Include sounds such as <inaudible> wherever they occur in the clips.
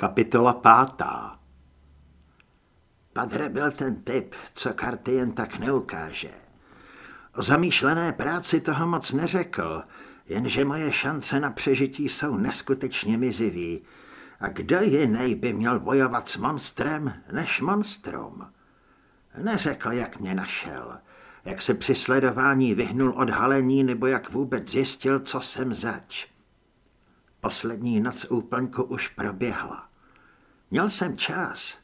Kapitola pátá Padre byl ten typ, co karty jen tak neukáže. O zamýšlené práci toho moc neřekl, jenže moje šance na přežití jsou neskutečně mizivý. A kdo jiný by měl bojovat s monstrem než monstrum? Neřekl, jak mě našel, jak se při sledování vyhnul odhalení nebo jak vůbec zjistil, co jsem zač. Poslední noc úplňku už proběhla. Měl jsem čas.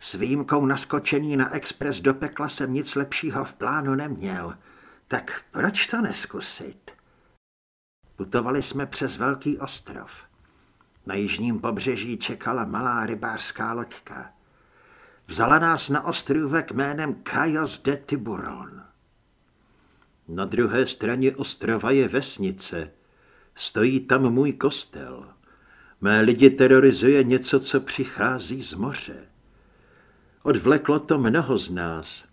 S výjimkou naskočení na expres do pekla jsem nic lepšího v plánu neměl. Tak proč to neskusit? Putovali jsme přes velký ostrov. Na jižním pobřeží čekala malá rybářská loďka. Vzala nás na ostrůvek jménem Cayos de Tiburon. Na druhé straně ostrova je vesnice. Stojí tam můj kostel. Mé lidi terorizuje něco, co přichází z moře. Odvleklo to mnoho z nás.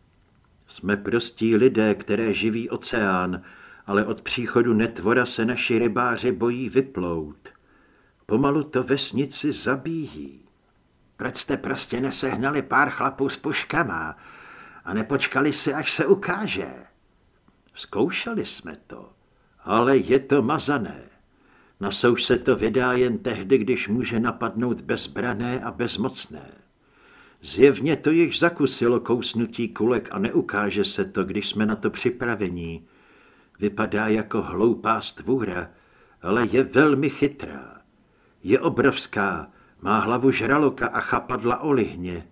Jsme prostí lidé, které živí oceán, ale od příchodu netvora se naši rybáři bojí vyplout. Pomalu to vesnici zabíjí. Proč jste prostě nesehnali pár chlapů s puškama a nepočkali si, až se ukáže? Zkoušeli jsme to, ale je to mazané. Na souš se to vydá jen tehdy, když může napadnout bezbrané a bezmocné. Zjevně to již zakusilo kousnutí kulek a neukáže se to, když jsme na to připravení. Vypadá jako hloupá stvůra, ale je velmi chytrá. Je obrovská, má hlavu žraloka a chapadla o lihně.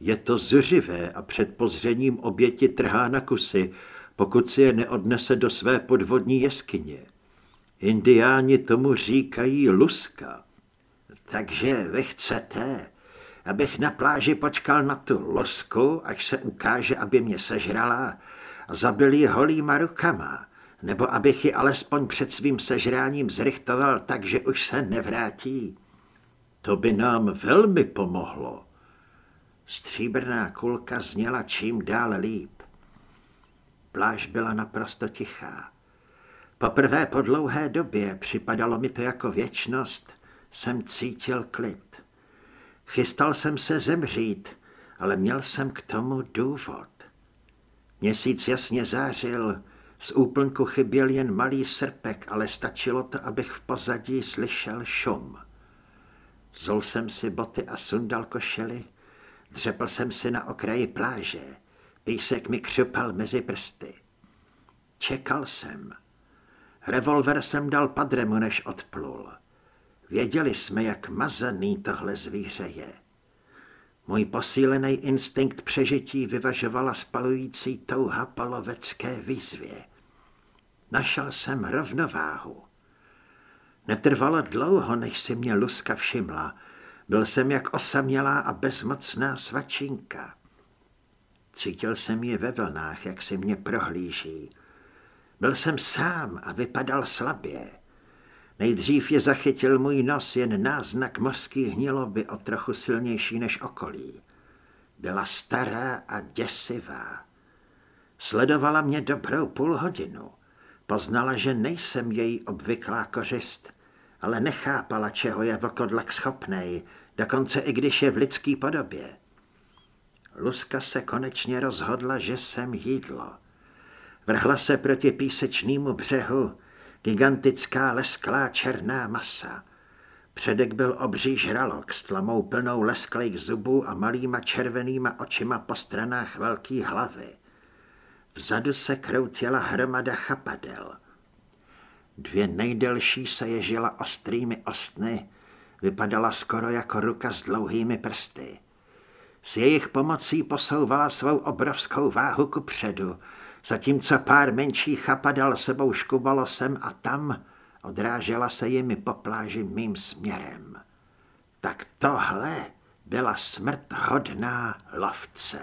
Je to zuřivé a před pozřením oběti trhá na kusy, pokud si je neodnese do své podvodní jeskyně. Indiáni tomu říkají luska. Takže vy chcete, abych na pláži počkal na tu losku, až se ukáže, aby mě sežrala a zabil ji holýma rukama, nebo abych ji alespoň před svým sežráním zrychtoval tak, že už se nevrátí. To by nám velmi pomohlo. Stříbrná kulka zněla čím dál líp. Pláž byla naprosto tichá. Poprvé po dlouhé době, připadalo mi to jako věčnost, jsem cítil klid. Chystal jsem se zemřít, ale měl jsem k tomu důvod. Měsíc jasně zářil, z úplnku chyběl jen malý srpek, ale stačilo to, abych v pozadí slyšel šum. Zol jsem si boty a sundal košely, dřepl jsem si na okraji pláže, písek mi křupal mezi prsty. Čekal jsem. Revolver jsem dal padremu, než odplul. Věděli jsme, jak mazaný tohle zvíře je. Můj posílený instinkt přežití vyvažovala spalující touha po lovecké výzvě. Našel jsem rovnováhu. Netrvalo dlouho, než si mě Luska všimla. Byl jsem jak osamělá a bezmocná svačinka. Cítil jsem ji ve vlnách, jak si mě prohlíží. Byl jsem sám a vypadal slabě. Nejdřív je zachytil můj nos jen náznak mořský hniloby o trochu silnější než okolí. Byla stará a děsivá. Sledovala mě dobrou půl hodinu. Poznala, že nejsem její obvyklá kořist, ale nechápala, čeho je vlkodlak schopnej, dokonce i když je v lidský podobě. Luska se konečně rozhodla, že jsem jídlo. Vrhla se proti písečnému břehu, gigantická lesklá černá masa. Předek byl obří žralok s tlamou plnou lesklých zubů a malýma červenýma očima po stranách velký hlavy. Vzadu se kroutila hromada chapadel. Dvě nejdelší se ježila ostrými ostny, vypadala skoro jako ruka s dlouhými prsty. S jejich pomocí posouvala svou obrovskou váhu ku předu, zatímco pár menších chapadel sebou škubalo sem a tam, odrážela se jimi po pláži mým směrem. Tak tohle byla smrt hodná lovce.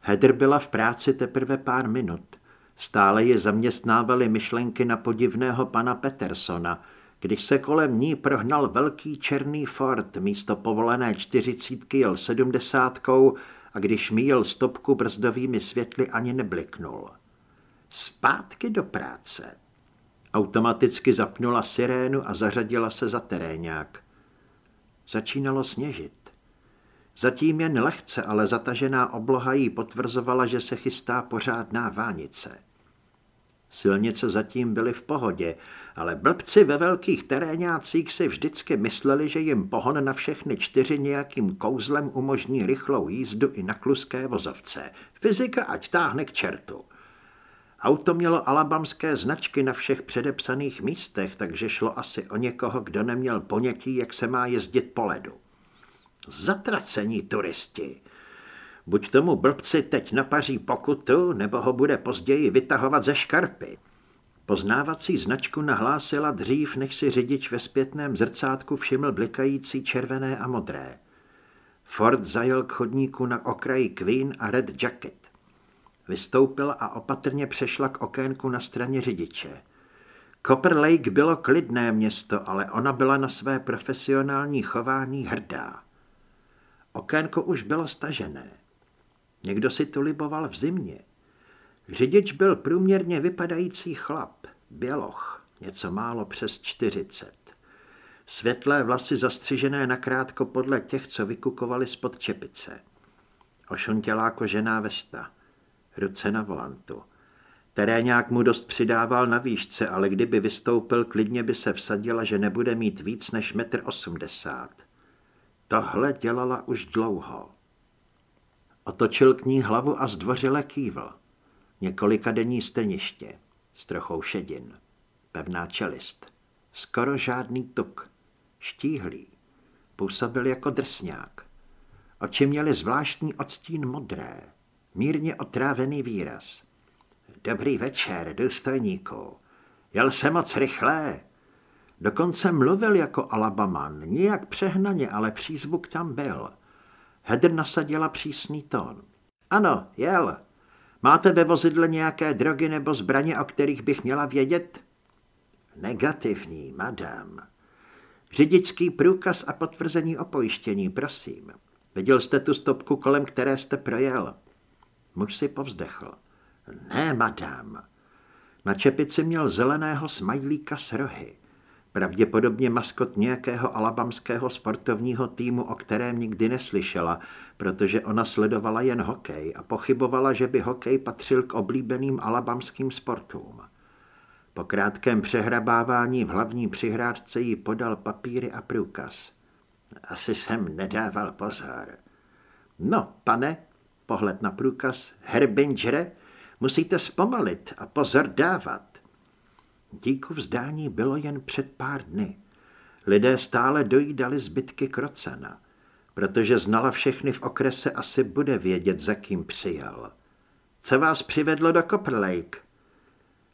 Hedr byla v práci teprve pár minut. Stále je zaměstnávaly myšlenky na podivného pana Petersona, když se kolem ní prohnal velký černý Ford, místo povolené čtyřicítky jel sedmdesátkou a když míjel stopku brzdovými světly ani nebliknul. Zpátky do práce. Automaticky zapnula sirénu a zařadila se za terénák. Začínalo sněžit. Zatím jen lehce, ale zatažená obloha jí potvrzovala, že se chystá pořádná vánice. Silnice zatím byly v pohodě, ale blbci ve velkých terénácích si vždycky mysleli, že jim pohon na všechny čtyři nějakým kouzlem umožní rychlou jízdu i na kluské vozovce. Fyzika ať táhne k čertu. Auto mělo alabamské značky na všech předepsaných místech, takže šlo asi o někoho, kdo neměl ponětí, jak se má jezdit po ledu. Zatracení turisti. Buď tomu blbci teď napaří pokutu, nebo ho bude později vytahovat ze škarpy. Poznávací značku nahlásila dřív, než si řidič ve zpětném zrcátku všiml blikající červené a modré. Ford zajel k chodníku na okraji Queen a Red Jacket. Vystoupila a opatrně přešla k okénku na straně řidiče. Copper Lake bylo klidné město, ale ona byla na své profesionální chování hrdá. Okénko už bylo stažené. Někdo si tu liboval v zimě. Řidič byl průměrně vypadající chlap, běloch, něco málo přes čtyřicet. Světlé vlasy zastřižené nakrátko podle těch, co vykukovali spod čepice. Ošuntělá kožená vesta, ruce na volantu. Teréňák mu dost přidával na výšce, ale kdyby vystoupil, klidně by se vsadila, že nebude mít víc než metr osmdesát. Tohle dělala už dlouho. Otočil k ní hlavu a zdvořile kývl. Několika denní strniště, s trochou šedin, pevná čelist, skoro žádný tuk, štíhlý, působil jako drsňák. Oči měly zvláštní odstín modré, mírně otrávený výraz. Dobrý večer, důstojníku. Jel se moc rychle. Dokonce mluvil jako Alabaman, nijak přehnaně, ale přízvuk tam byl. Hedr nasadila přísný tón. Ano, jel. Máte ve vozidle nějaké drogy nebo zbraně, o kterých bych měla vědět? Negativní, madam. Řidičský průkaz a potvrzení o pojištění, prosím. Viděl jste tu stopku, kolem které jste projel? Muž si povzdechl. Ne, madam. Na čepici měl zeleného smajlíka s rohy. Pravděpodobně maskot nějakého alabamského sportovního týmu, o kterém nikdy neslyšela, protože ona sledovala jen hokej a pochybovala, že by hokej patřil k oblíbeným alabamským sportům. Po krátkém přehrabávání v hlavní přihrádce jí podal papíry a průkaz. Asi jsem nedával pozor. No, pane, pohled na průkaz, Herbingere, musíte zpomalit a pozor dávat. Díku vzdání bylo jen před pár dny. Lidé stále dojídali zbytky krocena. Protože znala všechny v okrese, asi bude vědět, za kým přijel. Co vás přivedlo do Copper Lake?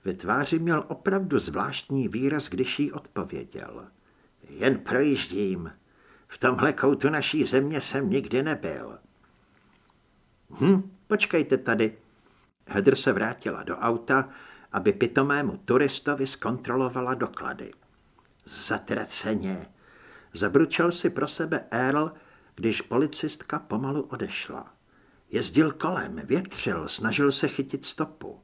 Ve tváři měl opravdu zvláštní výraz, když jí odpověděl. Jen projíždím. V tomhle koutu naší země jsem nikdy nebyl. Hm, počkejte tady. Hedr se vrátila do auta aby pitomému turistovi zkontrolovala doklady. Zatraceně. Zabručel si pro sebe Earl, když policistka pomalu odešla. Jezdil kolem, větřil, snažil se chytit stopu.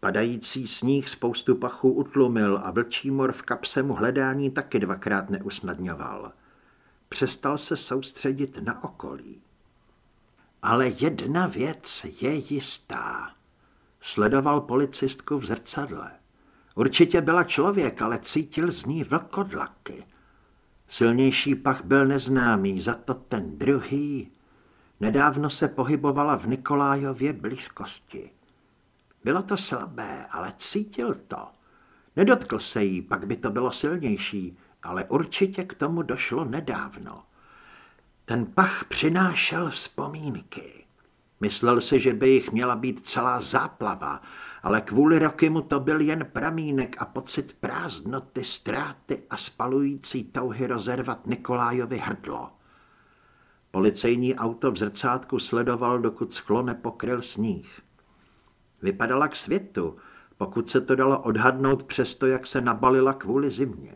Padající sníh spoustu pachů utlumil a vlčí mor v kapse mu hledání taky dvakrát neusnadňoval. Přestal se soustředit na okolí. Ale jedna věc je jistá. Sledoval policistku v zrcadle. Určitě byla člověk, ale cítil z ní vlkodlaky. Silnější pach byl neznámý, za to ten druhý. Nedávno se pohybovala v Nikolájově blízkosti. Bylo to slabé, ale cítil to. Nedotkl se jí, pak by to bylo silnější, ale určitě k tomu došlo nedávno. Ten pach přinášel vzpomínky. Myslel si, že by jich měla být celá záplava, ale kvůli roky mu to byl jen pramínek a pocit prázdnoty, ztráty a spalující touhy rozervat Nikolájovi hrdlo. Policejní auto v zrcátku sledoval, dokud sklo nepokryl sníh. Vypadala k světu, pokud se to dalo odhadnout přesto, jak se nabalila kvůli zimě.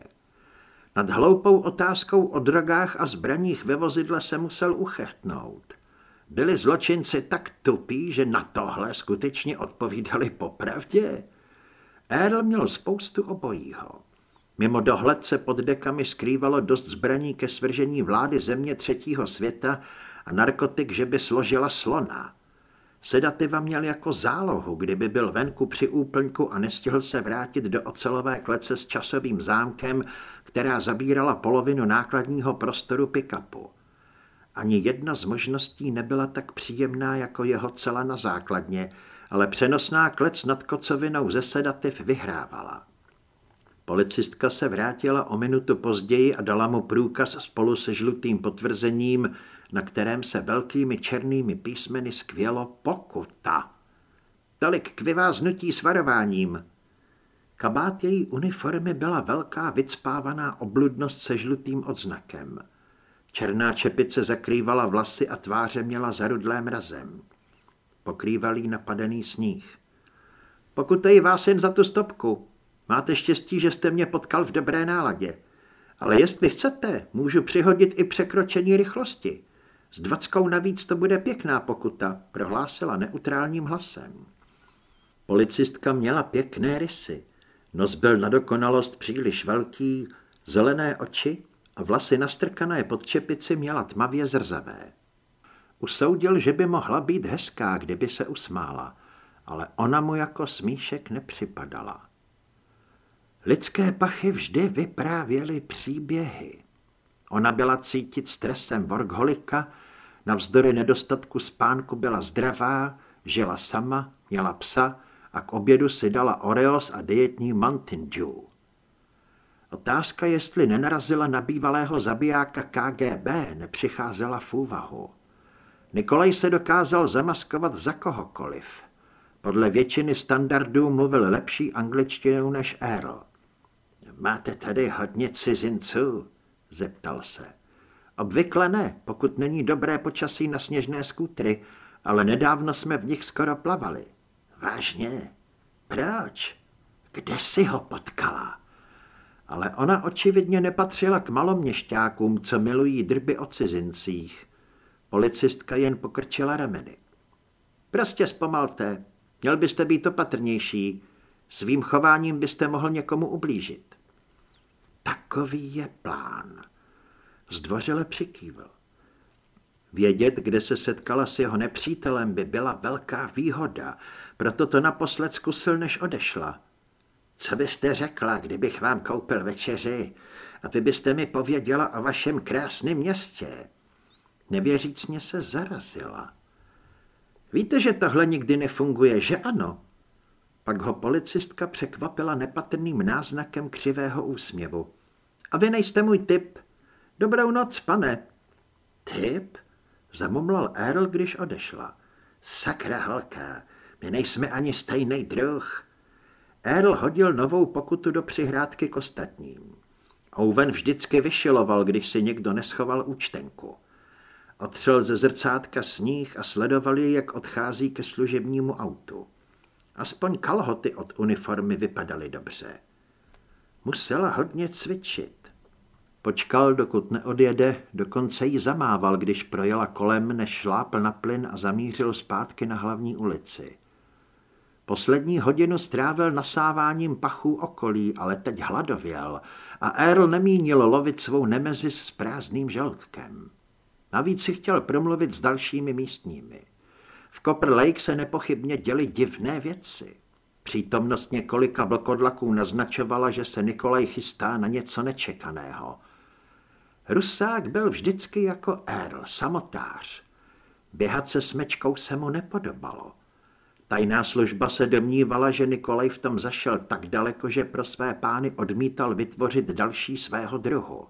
Nad hloupou otázkou o drogách a zbraních ve vozidle se musel uchechtnout. Byli zločinci tak tupí, že na tohle skutečně odpovídali popravdě? Earl měl spoustu obojího. Mimo dohled se pod dekami skrývalo dost zbraní ke svržení vlády země třetího světa a narkotik, že by složila slona. Sedativa měl jako zálohu, kdyby byl venku při úplňku a nestihl se vrátit do ocelové klece s časovým zámkem, která zabírala polovinu nákladního prostoru pick-upu. Ani jedna z možností nebyla tak příjemná jako jeho cela na základně, ale přenosná klec nad kocovinou ze sedativ vyhrávala. Policistka se vrátila o minutu později a dala mu průkaz spolu se žlutým potvrzením, na kterém se velkými černými písmeny skvělo pokuta. Tolik k vyváznutí s varováním. Kabát její uniformy byla velká vycpávaná obludnost se žlutým odznakem. Černá čepice zakrývala vlasy a tváře měla zarudlé mrazem. Pokrýval jí napadený sníh. Pokutuji vás jen za tu stopku. Máte štěstí, že jste mě potkal v dobré náladě. Ale jestli chcete, můžu přihodit i překročení rychlosti. S dvackou navíc to bude pěkná pokuta, prohlásila neutrálním hlasem. Policistka měla pěkné rysy. Nos byl na dokonalost příliš velký, zelené oči vlasy nastrkané pod čepici měla tmavě zrzavé. Usoudil, že by mohla být hezká, kdyby se usmála, ale ona mu jako smíšek nepřipadala. Lidské pachy vždy vyprávěly příběhy. Ona byla cítit stresem workholika, navzdory nedostatku spánku byla zdravá, žila sama, měla psa a k obědu si dala Oreos a dietní Mountain Dew. Otázka, jestli nenarazila na bývalého zabijáka KGB, nepřicházela v úvahu. Nikolaj se dokázal zamaskovat za kohokoliv. Podle většiny standardů mluvil lepší angličtinu než Earl. Máte tady hodně cizinců? zeptal se. Obvykle ne, pokud není dobré počasí na sněžné skútry, ale nedávno jsme v nich skoro plavali. Vážně? Proč? Kde si ho potkala? Ale ona očividně nepatřila k maloměšťákům, co milují drby o cizincích. Policistka jen pokrčila rameny. Prostě zpomalte, měl byste být opatrnější, svým chováním byste mohl někomu ublížit. Takový je plán. Zdvořile přikývil. Vědět, kde se setkala s jeho nepřítelem, by byla velká výhoda, proto to naposled zkusil, než odešla. Co byste řekla, kdybych vám koupil večeři a vy byste mi pověděla o vašem krásném městě? Nevěřícně se zarazila. Víte, že tohle nikdy nefunguje, že ano? Pak ho policistka překvapila nepatrným náznakem křivého úsměvu. A vy nejste můj typ. Dobrou noc, pane. Typ? Zamumlal Earl, když odešla. Sakra holka, my nejsme ani stejný druh. Earl hodil novou pokutu do přihrádky k ostatním. Owen vždycky vyšiloval, když si někdo neschoval účtenku. Otřel ze zrcátka sníh a sledoval ji, jak odchází ke služebnímu autu. Aspoň kalhoty od uniformy vypadaly dobře. Musela hodně cvičit. Počkal, dokud neodjede, dokonce jí zamával, když projela kolem, než šlápl na plyn a zamířil zpátky na hlavní ulici. Poslední hodinu strávil nasáváním pachů okolí, ale teď hladověl a Earl nemínil lovit svou nemezis s prázdným žaludkem. Navíc si chtěl promluvit s dalšími místními. V Copper Lake se nepochybně děly divné věci. Přítomnost několika vlkodlaků naznačovala, že se Nikolaj chystá na něco nečekaného. Rusák byl vždycky jako Earl, samotář. Běhat se smečkou se mu nepodobalo. Tajná služba se domnívala, že Nikolaj v tom zašel tak daleko, že pro své pány odmítal vytvořit další svého druhu.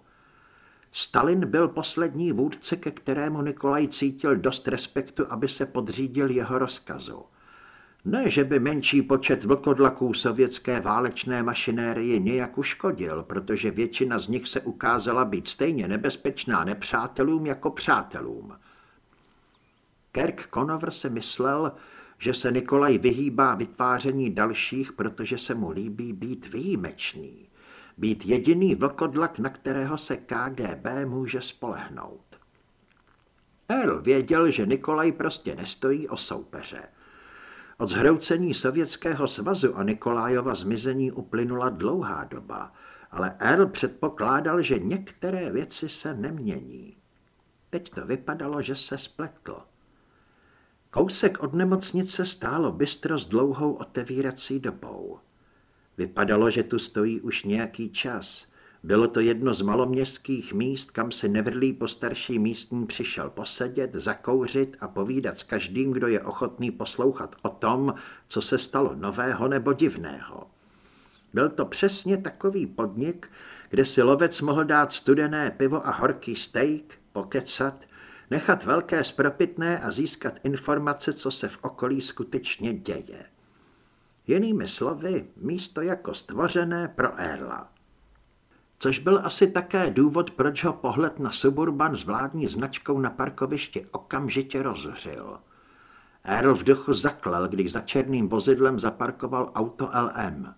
Stalin byl poslední vůdce, ke kterému Nikolaj cítil dost respektu, aby se podřídil jeho rozkazu. Ne, že by menší počet vlkodlaků sovětské válečné mašinérie nějak uškodil, protože většina z nich se ukázala být stejně nebezpečná nepřátelům jako přátelům. Kirk Conover si myslel, že se Nikolaj vyhýbá vytváření dalších, protože se mu líbí být výjimečný být jediný vlkodlak, na kterého se KGB může spolehnout. Earl věděl, že Nikolaj prostě nestojí o soupeře. Od zhroucení Sovětského svazu a Nikolájova zmizení uplynula dlouhá doba, ale Earl předpokládal, že některé věci se nemění. Teď to vypadalo, že se spletl. Kousek od nemocnice stálo bystro s dlouhou otevírací dobou. Vypadalo, že tu stojí už nějaký čas. Bylo to jedno z maloměstských míst, kam se nevrlý postarší místní přišel posedět, zakouřit a povídat s každým, kdo je ochotný poslouchat o tom, co se stalo nového nebo divného. Byl to přesně takový podnik, kde si lovec mohl dát studené pivo a horký steak, pokecat, nechat velké spropitné a získat informace, co se v okolí skutečně děje. Jinými slovy, místo jako stvořené pro Erla. Což byl asi také důvod, proč ho pohled na Suburban s vládní značkou na parkovišti okamžitě rozřil. Earl v duchu zaklel, když za černým vozidlem zaparkoval auto LM.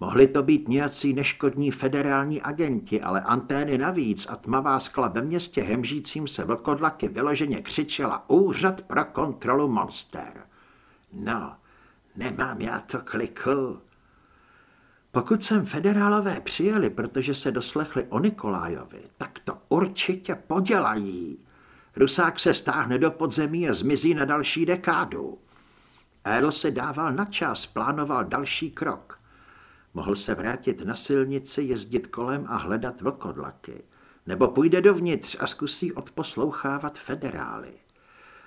Mohli to být nějací neškodní federální agenti, ale antény navíc a tmavá skla ve městě hemžícím se vlkodlaky vyloženě křičela Úřad pro kontrolu monster. No, nemám já to kliku. Pokud sem federálové přijeli, protože se doslechli o Nikolájovi, tak to určitě podělají. Rusák se stáhne do podzemí a zmizí na další dekádu. Earl se dával na čas, plánoval další krok. Mohl se vrátit na silnici, jezdit kolem a hledat vlkodlaky. Nebo půjde dovnitř a zkusí odposlouchávat federály.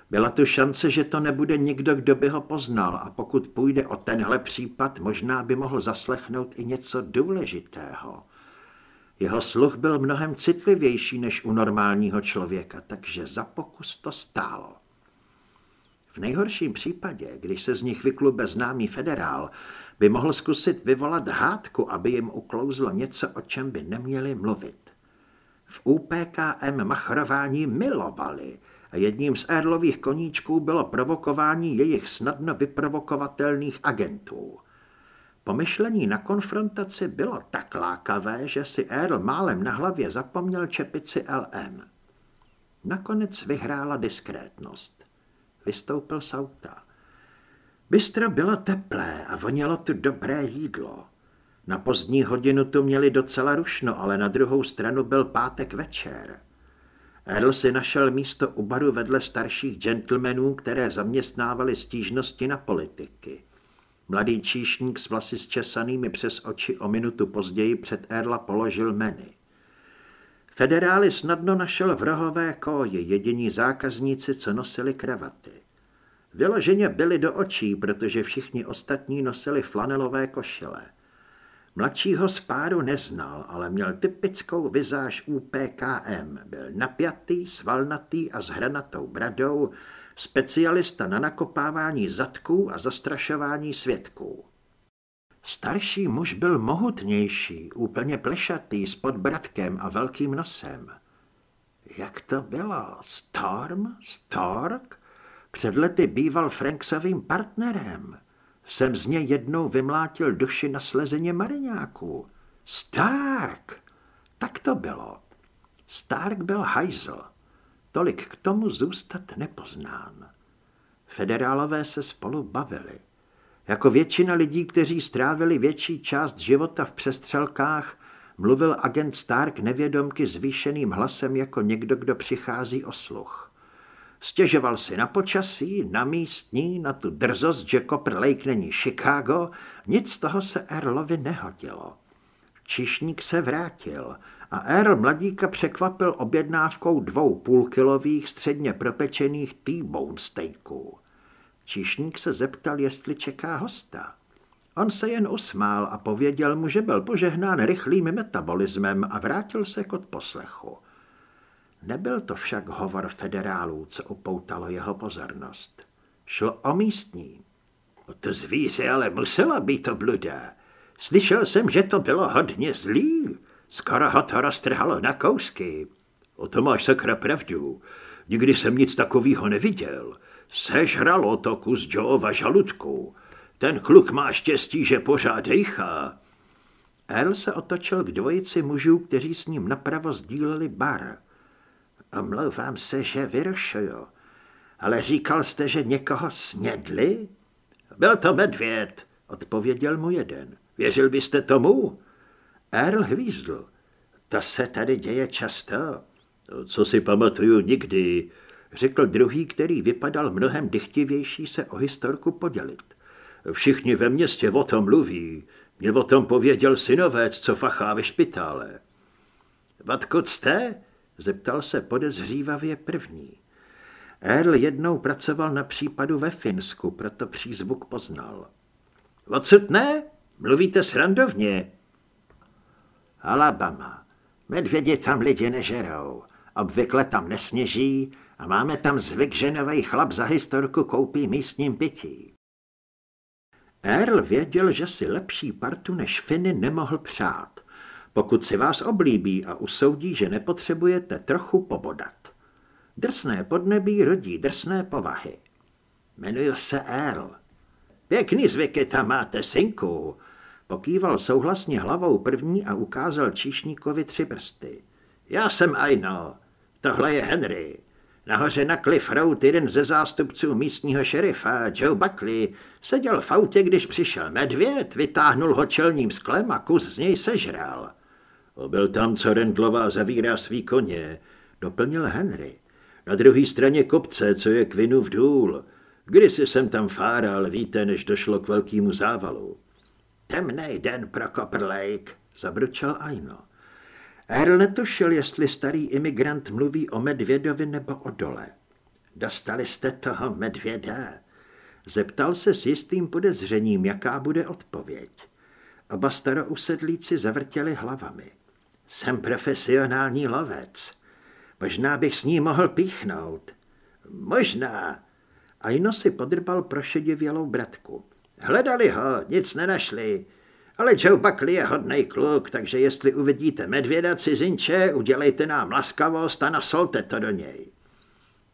Byla tu šance, že to nebude nikdo, kdo by ho poznal a pokud půjde o tenhle případ, možná by mohl zaslechnout i něco důležitého. Jeho sluch byl mnohem citlivější než u normálního člověka, takže za pokus to stálo. V nejhorším případě, když se z nich vyklube známý federál, by mohl zkusit vyvolat hádku, aby jim uklouzlo něco, o čem by neměli mluvit. V UPKM machrování milovali a jedním z Erlových koníčků bylo provokování jejich snadno vyprovokovatelných agentů. Pomyšlení na konfrontaci bylo tak lákavé, že si Erl málem na hlavě zapomněl čepici LM. Nakonec vyhrála diskrétnost. Vystoupil z auta. Bystro bylo teplé a vonělo tu dobré jídlo. Na pozdní hodinu tu měli docela rušno, ale na druhou stranu byl pátek večer. Earl si našel místo u baru vedle starších gentlemanů, které zaměstnávali stížnosti na politiky. Mladý číšník s vlasy zčesanými přes oči o minutu později před Erla položil meny. Federály snadno našel v rohové koji, jediní zákazníci, co nosili kravaty. Vyloženě byli do očí, protože všichni ostatní nosili flanelové košile. Mladšího z páru neznal, ale měl typickou vizáž UPKM. Byl napjatý, svalnatý a s hranatou bradou, specialista na nakopávání zadků a zastrašování svědků. Starší muž byl mohutnější, úplně plešatý, s podbratkem a velkým nosem. Jak to bylo? Storm? Stork? Před lety býval Franksovým partnerem. Jsem z něj jednou vymlátil duši na slezeně mariňáků. Stark! Tak to bylo. Stark byl hajzl. Tolik k tomu zůstat nepoznán. Federálové se spolu bavili. Jako většina lidí, kteří strávili větší část života v přestřelkách, mluvil agent Stark nevědomky zvýšeným hlasem jako někdo, kdo přichází o sluch. Stěžoval si na počasí, na místní, na tu drzost, že Copper Lake není Chicago, nic z toho se Erlovi nehodilo. Čišník se vrátil a Earl mladíka překvapil objednávkou dvou půlkilových středně propečených T-bone steaků. Čišník se zeptal, jestli čeká hosta. On se jen usmál a pověděl mu, že byl požehnán rychlým metabolismem a vrátil se k odposlechu. Nebyl to však hovor federálů, co upoutalo jeho pozornost. Šlo o místní. O to zvíře ale musela být obludá. Slyšel jsem, že to bylo hodně zlý. Skoro ho to roztrhalo na kousky. O to máš sakra pravdu. Nikdy jsem nic takového neviděl. Sežralo to kus Joeova žaludku. Ten kluk má štěstí, že pořád dejchá. Earl se otočil k dvojici mužů, kteří s ním napravo sdíleli bar. Omlouvám se, že vyrušuju, ale říkal jste, že někoho snědli? byl to medvěd, odpověděl mu jeden. Věřil byste tomu? Earl hvízdl. To se tady děje často. Co si pamatuju nikdy, řekl druhý, který vypadal mnohem dychtivější se o historku podělit. Všichni ve městě o tom mluví. Mě o tom pověděl synovec, co fachá ve špitále. Vatkud jste? Zeptal se podezřívavě první. Earl jednou pracoval na případu ve Finsku, proto přízvuk poznal. Odsud ne? Mluvíte srandovně. Alabama. Medvědi tam lidi nežerou. Obvykle tam nesněží a máme tam zvyk, že nový chlap za historku koupí místním pití. Earl věděl, že si lepší partu než Finny nemohl přát, pokud si vás oblíbí a usoudí, že nepotřebujete trochu pobodat. Drsné podnebí rodí drsné povahy. Jmenuji se Earl. Pěkný zvyky tam máte, synku. Pokýval souhlasně hlavou první a ukázal číšníkovi tři prsty. Já jsem Aino. Tohle je Henry. Nahoře na Cliff Road jeden ze zástupců místního šerifa, Joe Buckley, seděl v autě, když přišel medvěd, vytáhnul ho čelním sklem a kus z něj sežral. Byl tam, co Rendlová zavírá svý koně, doplnil Henry. Na druhé straně kopce, co je Quinův důl. Kdysi jsem tam fáral, víte, než došlo k velkému závalu. Temnej den pro Copper Lake, zabručel Aino. Earl netušil, jestli starý imigrant mluví o medvědovi nebo o dole. Dostali jste toho medvěda? Zeptal se s jistým podezřením, jaká bude odpověď. Oba starousedlíci zavrtěli hlavami. Jsem profesionální lovec. Možná bych s ní mohl píchnout. Možná. Aino si podrbal prošedivělou bratku. Hledali ho, nic nenašli. Ale Joe Buckley je hodnej kluk, takže jestli uvidíte medvěda cizinče, udělejte nám laskavost a nasolte to do něj.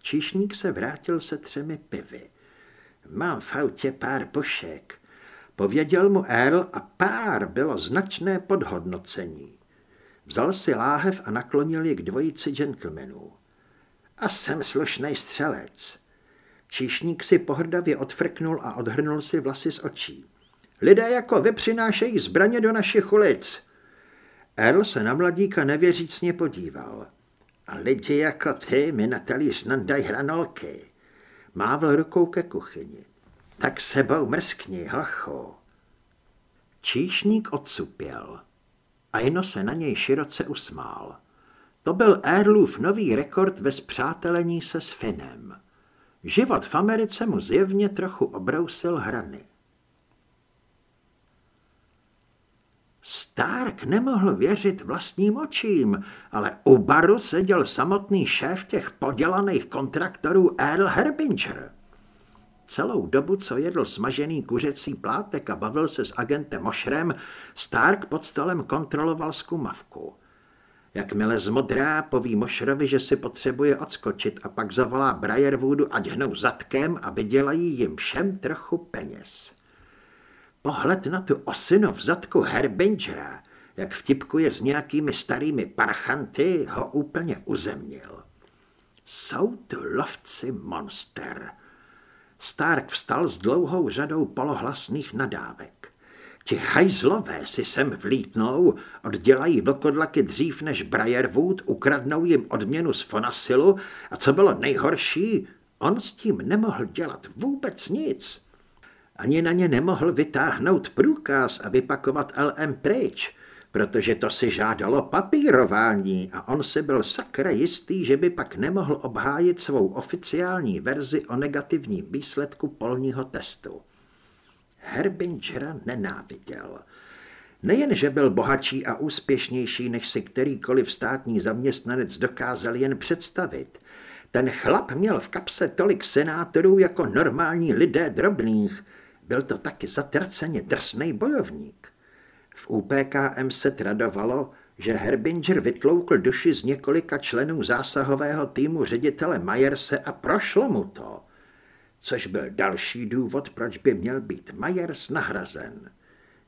Číšník se vrátil se třemi pivy. Mám v autě pár pušek. Pověděl mu Earl a pár bylo značné podhodnocení. Vzal si láhev a naklonil ji k dvojici gentlemanů. A jsem slušný střelec. Číšník si pohrdavě odfrknul a odhrnul si vlasy z očí. Lidé jako vy přinášejí zbraně do našich ulic. Earl se na mladíka nevěřícně podíval. A lidi jako ty mi na talíř nandají hranolky. Mávl rukou ke kuchyni. Tak sebou mrskni, hocho. Číšník odsupěl. Aino se na něj široce usmál. To byl Earlův nový rekord ve zpřátelení se s Finem. Život v Americe mu zjevně trochu obrousil hrany. Stark nemohl věřit vlastním očím, ale u baru seděl samotný šéf těch podělaných kontraktorů Earl Herbinger. Celou dobu, co jedl smažený kuřecí plátek a bavil se s agentem Mošrem, Stark pod stolem kontroloval zkumavku. Jakmile zmodrá, poví Mošrovi, že si potřebuje odskočit a pak zavolá Briarwoodu, ať hnou zadkem a vydělají jim všem trochu peněz. Pohled na tu osinu v zadku Herbingera, jak vtipkuje s nějakými starými parchanty, ho úplně uzemnil. Jsou tu lovci monster – Stark vstal s dlouhou řadou polohlasných nadávek. Ti hajzlové si sem vlítnou, oddělají vlkodlaky dřív než Briarwood, ukradnou jim odměnu z Fonasilu a co bylo nejhorší, on s tím nemohl dělat vůbec nic. Ani na ně nemohl vytáhnout průkaz a vypakovat LM pryč, protože to si žádalo papírování a on si byl sakra jistý, že by pak nemohl obhájit svou oficiální verzi o negativním výsledku polního testu. Herbingera nenáviděl. Nejen, že byl bohatší a úspěšnější, než si kterýkoliv státní zaměstnanec dokázal jen představit. Ten chlap měl v kapse tolik senátorů jako normální lidé drobných. Byl to taky zatrceně drsný bojovník. V UPKM se tradovalo, že Herbinger vytloukl duši z několika členů zásahového týmu ředitele Majerse a prošlo mu to. Což byl další důvod, proč by měl být Majers nahrazen.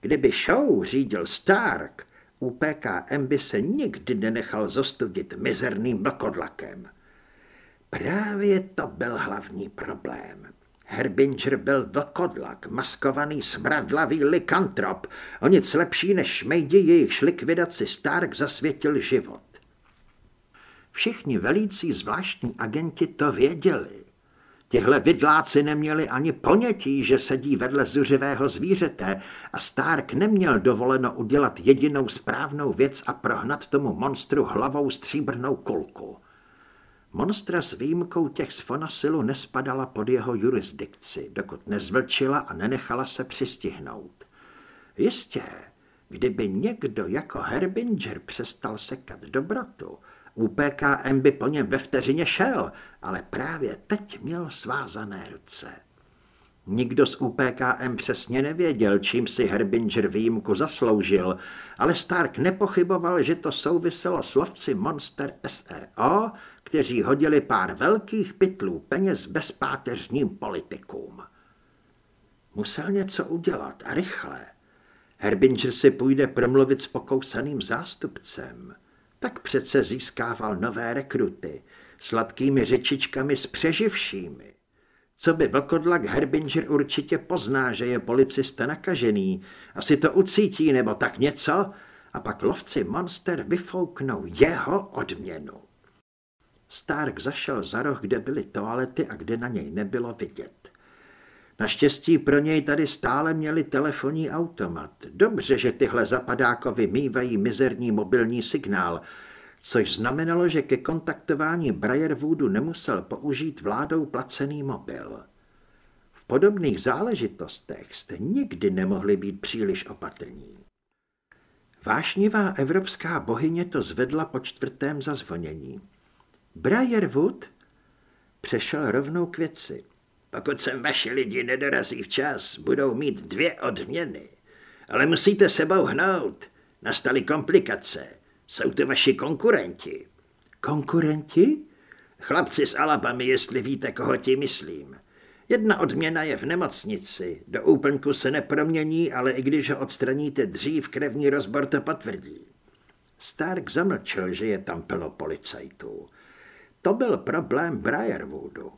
Kdyby show řídil Stark, UPKM by se nikdy nenechal zostudit mizerným blkodlakem. Právě to byl hlavní problém. Herbinger byl vlkodlak, maskovaný smradlavý likantrop, o nic lepší než šmejdi, jejichž likvidaci Stark zasvětil život. Všichni velící zvláštní agenti to věděli. Těhle vidláci neměli ani ponětí, že sedí vedle zuřivého zvířete a Stark neměl dovoleno udělat jedinou správnou věc a prohnat tomu monstru hlavou stříbrnou kulku. Monstra s výjimkou těch z Fonasilu nespadala pod jeho jurisdikci, dokud nezvlčila a nenechala se přistihnout. Jistě, kdyby někdo jako Herbinger přestal sekat dobrotu, UPKM by po něm ve vteřině šel, ale právě teď měl svázané ruce. Nikdo z UPKM přesně nevěděl, čím si Herbinger výjimku zasloužil, ale Stark nepochyboval, že to souviselo s lovci Monster SRO, kteří hodili pár velkých pytlů peněz bezpáteřním politikům. Musel něco udělat a rychle. Herbinger si půjde promluvit s pokousaným zástupcem. Tak přece získával nové rekruty, sladkými řečičkami s přeživšími. Co by vlkodlak Herbinger určitě pozná, že je policista nakažený, asi to ucítí nebo tak něco, a pak lovci monster vyfouknou jeho odměnu. Stark zašel za roh, kde byly toalety a kde na něj nebylo vidět. Naštěstí pro něj tady stále měli telefonní automat. Dobře, že tyhle zapadákovi mývají mizerní mobilní signál, což znamenalo, že ke kontaktování Briarwoodu nemusel použít vládou placený mobil. V podobných záležitostech jste nikdy nemohli být příliš opatrní. Vášnivá evropská bohyně to zvedla po čtvrtém zazvonění. Briarwood přešel rovnou k věci. Pokud sem vaši lidi nedorazí včas, budou mít dvě odměny. Ale musíte sebou hnout. Nastaly komplikace. Jsou to vaši konkurenti. Konkurenti? Chlapci s Alabamy, jestli víte, koho ti myslím. Jedna odměna je v nemocnici. Do úplňku se nepromění, ale i když ho odstraníte dřív, krevní rozbor to potvrdí. Stark zamlčel, že je tam plno policajtů. To byl problém Briarwoodu.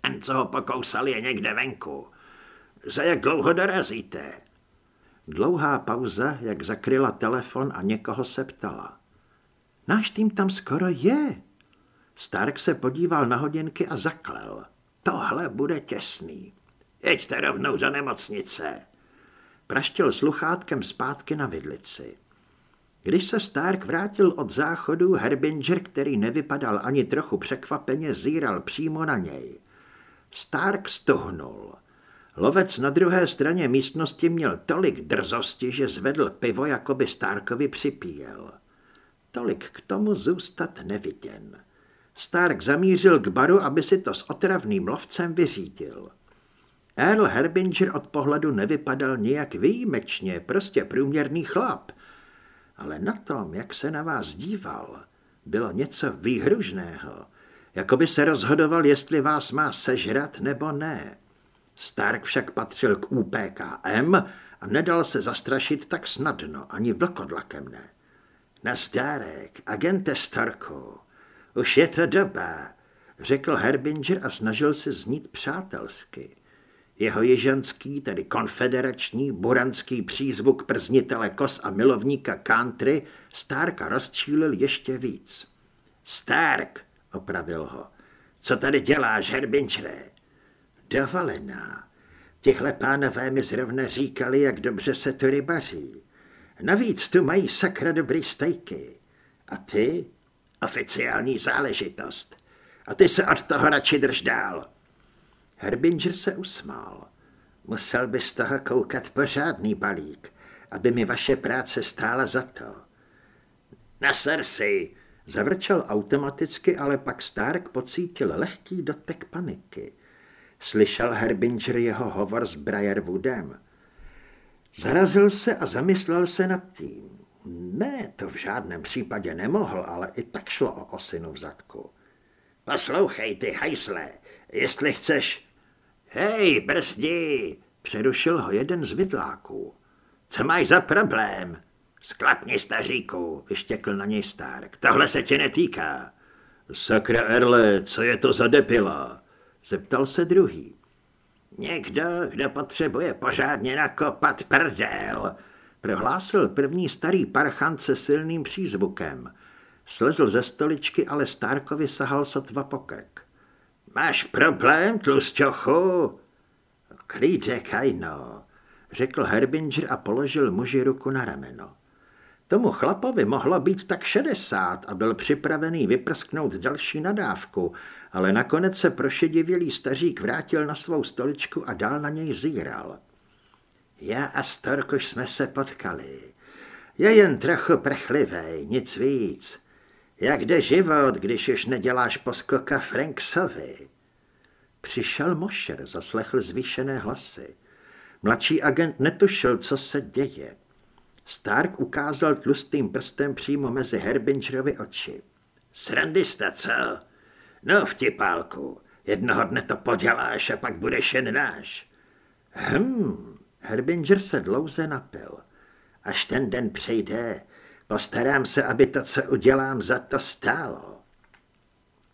Ten, co ho pokousal, je někde venku. Za jak dlouho dorazíte? Dlouhá pauza, jak zakryla telefon a někoho se ptala. Náš tým tam skoro je. Stark se podíval na hodinky a zaklel. Tohle bude těsný. Jeďte rovnou za nemocnice. Praštil sluchátkem zpátky na vidlici. Když se Stark vrátil od záchodu, Herbinger, který nevypadal ani trochu překvapeně, zíral přímo na něj. Stark stohnul. Lovec na druhé straně místnosti měl tolik drzosti, že zvedl pivo, jako by Starkovi připíjel. Tolik k tomu zůstat neviděn. Stark zamířil k baru, aby si to s otravným lovcem vyřídil. Earl Herbinger od pohledu nevypadal nijak výjimečně, prostě průměrný chlap. Ale na tom, jak se na vás díval, bylo něco výhružného – jako by se rozhodoval, jestli vás má sežrat nebo ne. Stark však patřil k UPKM a nedal se zastrašit tak snadno, ani vlkodlakem ne. Nazdárek, agente Starku, už je to doba, řekl Herbinger a snažil se znít přátelsky. Jeho jižanský, tedy konfederační, buranský přízvuk prznitele kos a milovníka country Starka rozčílil ještě víc. Stark, opravil ho. Co tady děláš, Herbinčre? Dovolená. Tihle pánové mi zrovna říkali, jak dobře se tu rybaří. Navíc tu mají sakra dobrý stejky. A ty? Oficiální záležitost. A ty se od toho radši drž dál. Herbinger se usmál. Musel by z toho koukat pořádný balík, aby mi vaše práce stála za to. Na si, Zavrčel automaticky, ale pak Stark pocítil lehký dotek paniky. Slyšel Herbinger jeho hovor s Briarwoodem. Zarazil se a zamyslel se nad tím. Ne, to v žádném případě nemohl, ale i tak šlo o osinu v zadku. Poslouchej, ty hajsle, jestli chceš... Hej, brzdi, přerušil ho jeden z vidláků. Co máš za problém? Sklapni, staříku, vyštěkl na něj Stark. Tohle se tě netýká. Sakra Erle, co je to za depila? Zeptal se druhý. Někdo, kdo potřebuje pořádně nakopat prdel, prohlásil první starý parchant se silným přízvukem. Slezl ze stoličky, ale Starkovi sahal sotva pokrk. Máš problém, tlusťochu? Klídek, no, řekl Herbinger a položil muži ruku na rameno. Tomu chlapovi mohlo být tak šedesát a byl připravený vyprsknout další nadávku, ale nakonec se prošedivělý stařík vrátil na svou stoličku a dál na něj zíral. Já a Storkuš jsme se potkali. Je jen trochu prchlivej, nic víc. Jak jde život, když už neděláš poskoka Franksovi? Přišel Mošer, zaslechl zvýšené hlasy. Mladší agent netušil, co se děje. Stark ukázal tlustým prstem přímo mezi Herbingerovi oči. Srandista, co? No, vtipálku, jednoho dne to poděláš a pak budeš jen náš. Hm, Herbinger se dlouze napil. Až ten den přijde, postarám se, aby to, co udělám, za to stálo.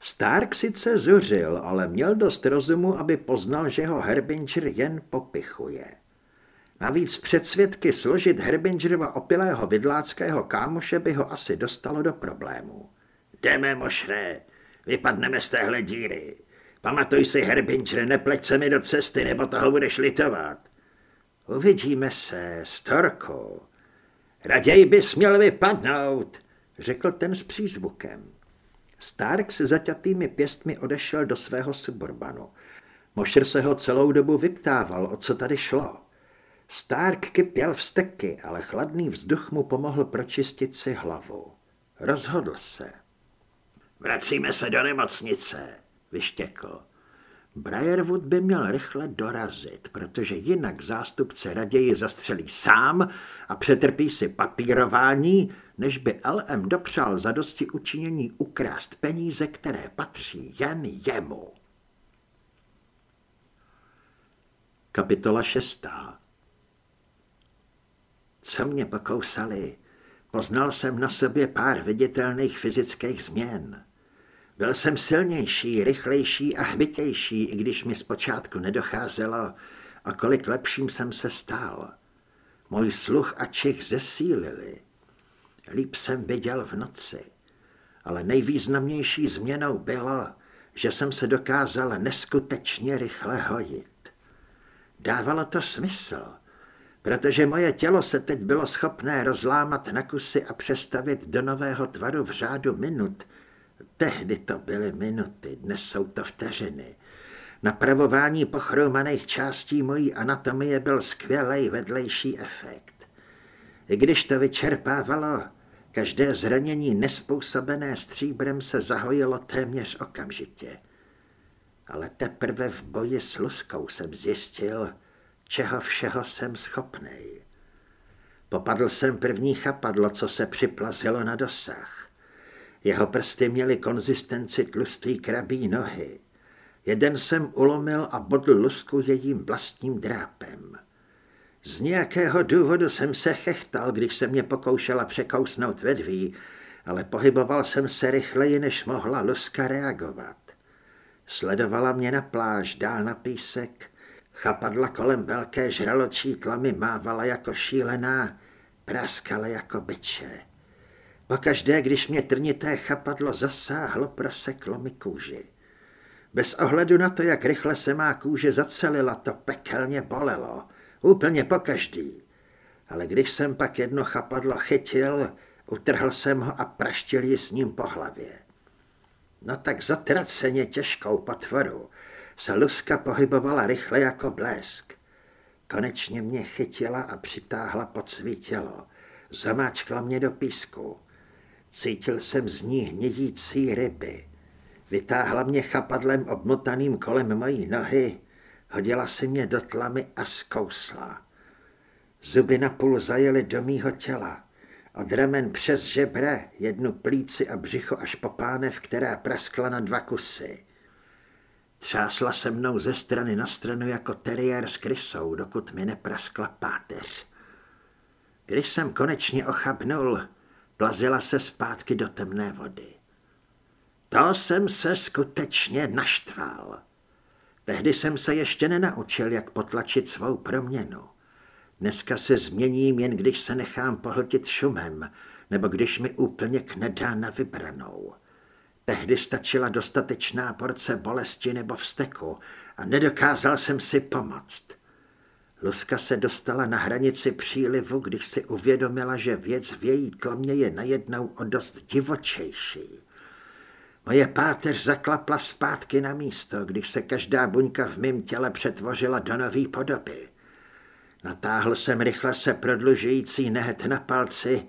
Stark sice zuřil, ale měl dost rozumu, aby poznal, že ho Herbinger jen popichuje. Navíc před svědky složit Herbingerova opilého vidláckého kámoše by ho asi dostalo do problému. Jdeme, mošre, vypadneme z téhle díry. Pamatuj si, Herbinger, nepleť se mi do cesty, nebo toho budeš litovat. Uvidíme se, Storko. Raději bys měl vypadnout, řekl ten s přízvukem. Stark se zaťatými pěstmi odešel do svého suburbanu. Mošer se ho celou dobu vyptával, o co tady šlo. Stark kypěl vsteky, ale chladný vzduch mu pomohl pročistit si hlavu. Rozhodl se. Vracíme se do nemocnice, vyštěkl. Briarwood by měl rychle dorazit, protože jinak zástupce raději zastřelí sám a přetrpí si papírování, než by LM dopřál zadosti učinění ukrást peníze, které patří jen jemu. Kapitola šestá Co mě pokousali, poznal jsem na sobě pár viditelných fyzických změn. Byl jsem silnější, rychlejší a hbitější, i když mi zpočátku nedocházelo, a kolik lepším jsem se stál. Můj sluch a čich zesílili. Líp jsem viděl v noci, ale nejvýznamnější změnou bylo, že jsem se dokázal neskutečně rychle hojit. Dávalo to smysl, protože moje tělo se teď bylo schopné rozlámat na kusy a přestavit do nového tvaru v řádu minut. Tehdy to byly minuty, dnes jsou to vteřiny. Napravování pochromaných částí mojí anatomie byl skvělý vedlejší efekt. I když to vyčerpávalo, každé zranění nespůsobené stříbrem se zahojilo téměř okamžitě. Ale teprve v boji s luskou jsem zjistil, čeho všeho jsem schopný. Popadl jsem první chapadlo, co se připlazilo na dosah. Jeho prsty měly konzistenci tlustý krabí nohy. Jeden jsem ulomil a bodl lusku jejím vlastním drápem. Z nějakého důvodu jsem se chechtal, když se mě pokoušela překousnout vedví, ale pohyboval jsem se rychleji, než mohla luska reagovat. Sledovala mě na pláž, dál na písek, chapadla kolem velké žraločí tlamy, mávala jako šílená, praskala jako byče. Pokaždé, když mě trnité chapadlo zasáhlo, proseklo mi kůži. Bez ohledu na to, jak rychle se má kůže zacelila, to pekelně bolelo. Úplně pokaždý. Ale když jsem pak jedno chapadlo chytil, utrhl jsem ho a praštil ji s ním po hlavě. No tak zatraceně těžkou potvoru se luska pohybovala rychle jako blesk. Konečně mě chytila a přitáhla pod svý tělo. Zamáčkla mě do písku. Cítil jsem z ní hnědící ryby. Vytáhla mě chapadlem obmotaným kolem mojí nohy Hodila si mě do tlamy a zkousla. Zuby napůl zajely do mýho těla. Od ramen přes žebre, jednu plíci a břicho až po pánev, která praskla na dva kusy. Třásla se mnou ze strany na stranu jako teriér s krysou, dokud mi nepraskla páteř. Když jsem konečně ochabnul, plazila se zpátky do temné vody. To jsem se skutečně naštval. Tehdy jsem se ještě nenaučil, jak potlačit svou proměnu. Dneska se změním, jen když se nechám pohltit šumem, nebo když mi úplně knedá na vybranou. Tehdy stačila dostatečná porce bolesti nebo vzteku a nedokázal jsem si pomoct. Luska se dostala na hranici přílivu, když si uvědomila, že věc v její tlamě je najednou o dost divočejší. Moje páteř zaklapla zpátky na místo, když se každá buňka v mém těle přetvořila do nové podoby. Natáhl jsem rychle se prodlužující nehet na palci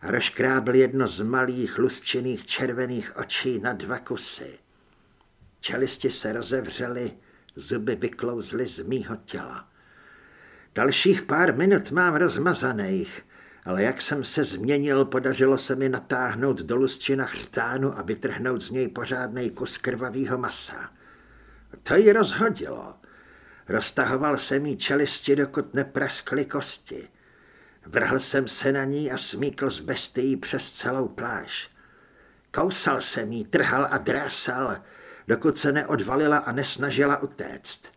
a rozkrábl jedno z malých lusčených červených očí na dva kusy. Čelisti se rozevřely, zuby vyklouzly z mýho těla. Dalších pár minut mám rozmazaných, ale jak jsem se změnil, podařilo se mi natáhnout do lustčina chřtánu a vytrhnout z něj pořádný kus krvavého masa. To ji rozhodilo. Roztahoval jsem jí čelisti, dokud nepraskly kosti. Vrhl jsem se na ní a smíkl z bestií přes celou pláž. Kousal jsem jí, trhal a drásal, dokud se neodvalila a nesnažila utéct.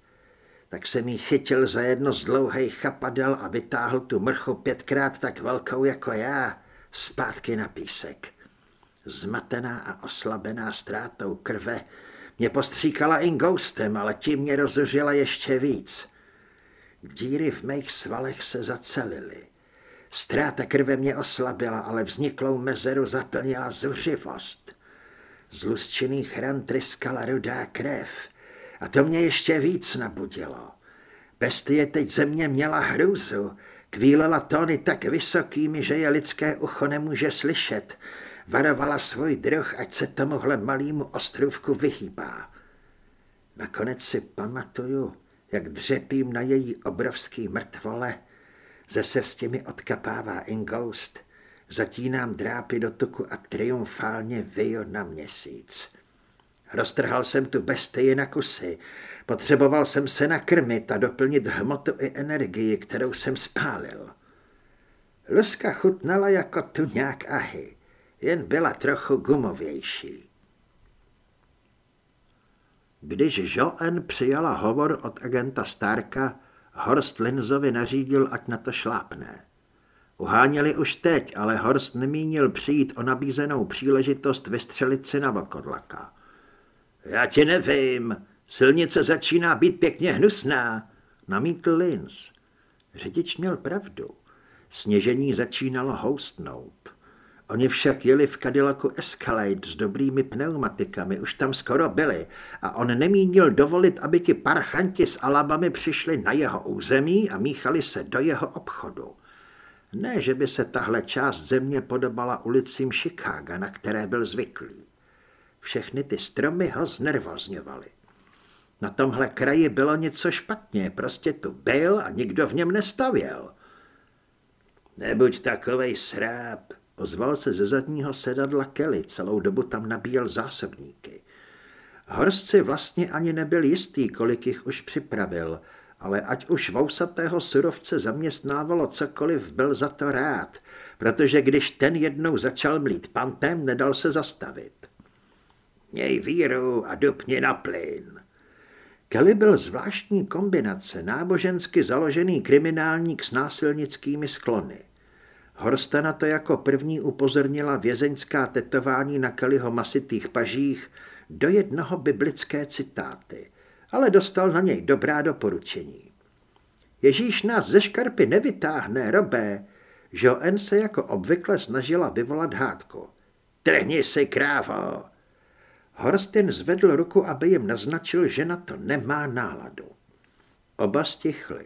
Tak jsem jí chytil za jedno z dlouhých chapadel a vytáhl tu mrchu pětkrát tak velkou jako já zpátky na písek. Zmatená a oslabená ztrátou krve mě postříkala ingoustem, ale tím mě rozuřila ještě víc. Díry v mých svalech se zacelily. Ztráta krve mě oslabila, ale vzniklou mezeru zaplnila zuřivost. Z lustčinných ran tryskala rudá krev a to mě ještě víc nabudilo. Bestie teď země měla hrůzu, kvílela tóny tak vysokými, že je lidské ucho nemůže slyšet. Varovala svůj druh, ať se tomuhle malýmu ostrůvku vyhýbá. Nakonec si pamatuju, jak dřepím na její obrovský mrtvole, ze srsti mi odkapává ingoust, zatínám drápy do tuku a triumfálně vyju na měsíc. Roztrhal jsem tu bestii na kusy, potřeboval jsem se nakrmit a doplnit hmotu i energii, kterou jsem spálil. Luska chutnala jako tuňák ahy, jen byla trochu gumovější. Když Joen přijala hovor od agenta Starka, Horst Linzovi nařídil, ať na to šlápne. Uháněli už teď, ale Horst nemínil přijít o nabízenou příležitost vystřelit si na vlkodlaka. Já ti nevím, silnice začíná být pěkně hnusná, namítl Linz. Řidič měl pravdu. Sněžení začínalo houstnout. Oni však jeli v Cadillacu Escalade s dobrými pneumatikami, už tam skoro byli a on nemínil dovolit, aby ti parchanti s alabami přišli na jeho území a míchali se do jeho obchodu. Ne, že by se tahle část země podobala ulicím Chicaga, na které byl zvyklý. Všechny ty stromy ho znervozňovaly. Na tomhle kraji bylo něco špatně, prostě tu byl a nikdo v něm nestavěl. Nebuď takovej sráp, Ozval se ze zadního sedadla Kelly, celou dobu tam nabíjel zásobníky. Horst si vlastně ani nebyl jistý, kolik jich už připravil, ale ať už vousatého surovce zaměstnávalo cokoliv, byl za to rád, protože když ten jednou začal mlít pantem, nedal se zastavit. Měj víru a dupni na plyn. Kelly byl zvláštní kombinace, nábožensky založený kriminálník s násilnickými sklony. Horsta na to jako první upozornila vězeňská tetování na Kellyho masitých pažích do jednoho biblické citáty, ale dostal na něj dobrá doporučení. Ježíš nás ze škarpy nevytáhne, robé. Joen se jako obvykle snažila vyvolat hádku. Trhni si, krávo! Horstin zvedl ruku, aby jim naznačil, že na to nemá náladu. Oba stichli.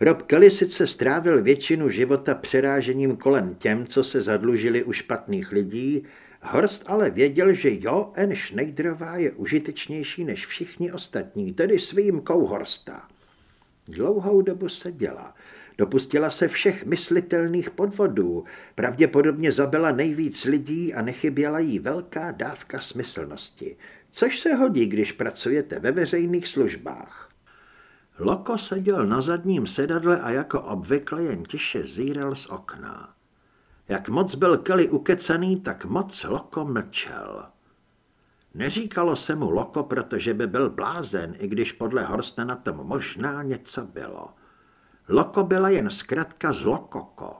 Rob Kelly sice strávil většinu života přerážením kolem těm, co se zadlužili u špatných lidí, Horst ale věděl, že Jo N. Schneiderová je užitečnější než všichni ostatní, tedy s výjimkou Horsta. Dlouhou dobu seděla. Dopustila se všech myslitelných podvodů, pravděpodobně zabila nejvíc lidí a nechyběla jí velká dávka smyslnosti, což se hodí, když pracujete ve veřejných službách. Loko seděl na zadním sedadle a jako obvykle jen tiše zíral z okna. Jak moc byl Kelly ukecený, tak moc Loko mlčel. Neříkalo se mu Loko, protože by byl blázen, i když podle Horsta na tom možná něco bylo. Loko byla jen zkratka z Lokoko.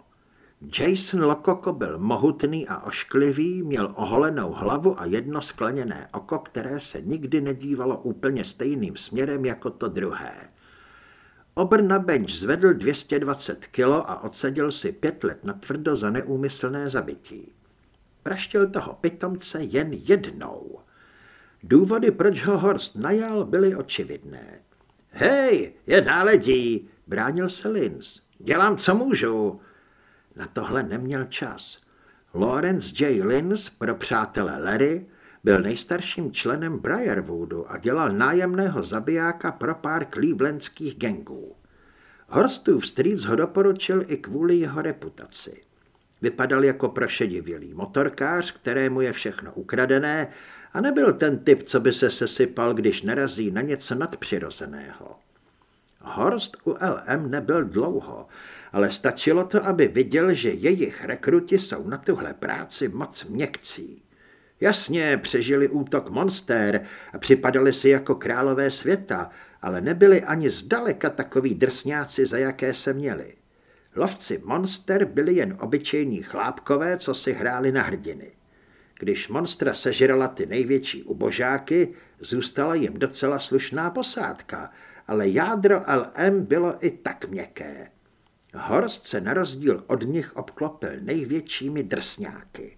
Jason Lokoko byl mohutný a ošklivý, měl oholenou hlavu a jedno skleněné oko, které se nikdy nedívalo úplně stejným směrem jako to druhé. Obr na bench zvedl 220 kilo a odsadil si pět let na tvrdo za neúmyslné zabití. Praštil toho pitomce jen jednou. Důvody, proč ho Horst najal, byly očividné. Hej, je náledí, bránil se Linz. Dělám, co můžu. Na tohle neměl čas. Lawrence J. Linz pro přátele Larry byl nejstarším členem Briarwoodu a dělal nájemného zabijáka pro pár clevelandských gangů. Horstův Streets ho doporučil i kvůli jeho reputaci. Vypadal jako prošedivělý motorkář, kterému je všechno ukradené a nebyl ten typ, co by se sesypal, když narazí na něco nadpřirozeného. Horst u LM nebyl dlouho, ale stačilo to, aby viděl, že jejich rekruti jsou na tuhle práci moc měkcí. Jasně, přežili útok monster a připadali si jako králové světa, ale nebyli ani zdaleka takový drsňáci, za jaké se měli. Lovci monster byli jen obyčejní chlápkové, co si hráli na hrdiny. Když monstra sežrala ty největší ubožáky, zůstala jim docela slušná posádka, ale jádro LM bylo i tak měkké. Horst se na rozdíl od nich obklopil největšími drsňáky.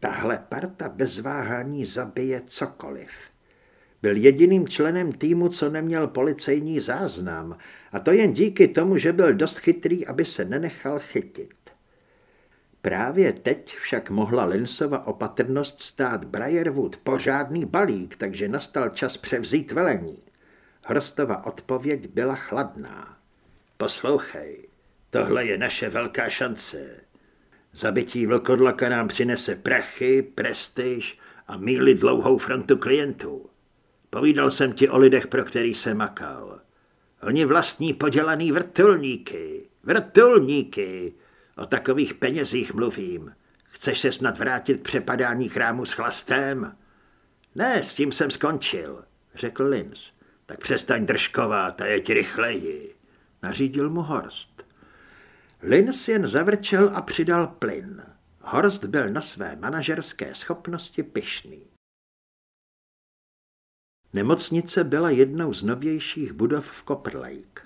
Tahle parta bez váhání zabije cokoliv. Byl jediným členem týmu, co neměl policejní záznam, a to jen díky tomu, že byl dost chytrý, aby se nenechal chytit. Právě teď však mohla Linsova opatrnost stát Briarwood pořádný balík, takže nastal čas převzít velení. Hrstova odpověď byla chladná. Poslouchej, tohle je naše velká šance. Zabití vlkodlaka nám přinese prachy, prestiž a míli dlouhou frontu klientů. Povídal jsem ti o lidech, pro který se makal. Oni vlastní podělaný vrtulníky. Vrtulníky! O takových penězích mluvím. Chceš se snad vrátit přepadání chrámu s chlastem? Ne, s tím jsem skončil, řekl Linz. Tak přestaň držkovat a jeď rychleji, nařídil mu Horst. Linz jen zavrčel a přidal plyn. Horst byl na své manažerské schopnosti pyšný. Nemocnice byla jednou z novějších budov v Copper Lake.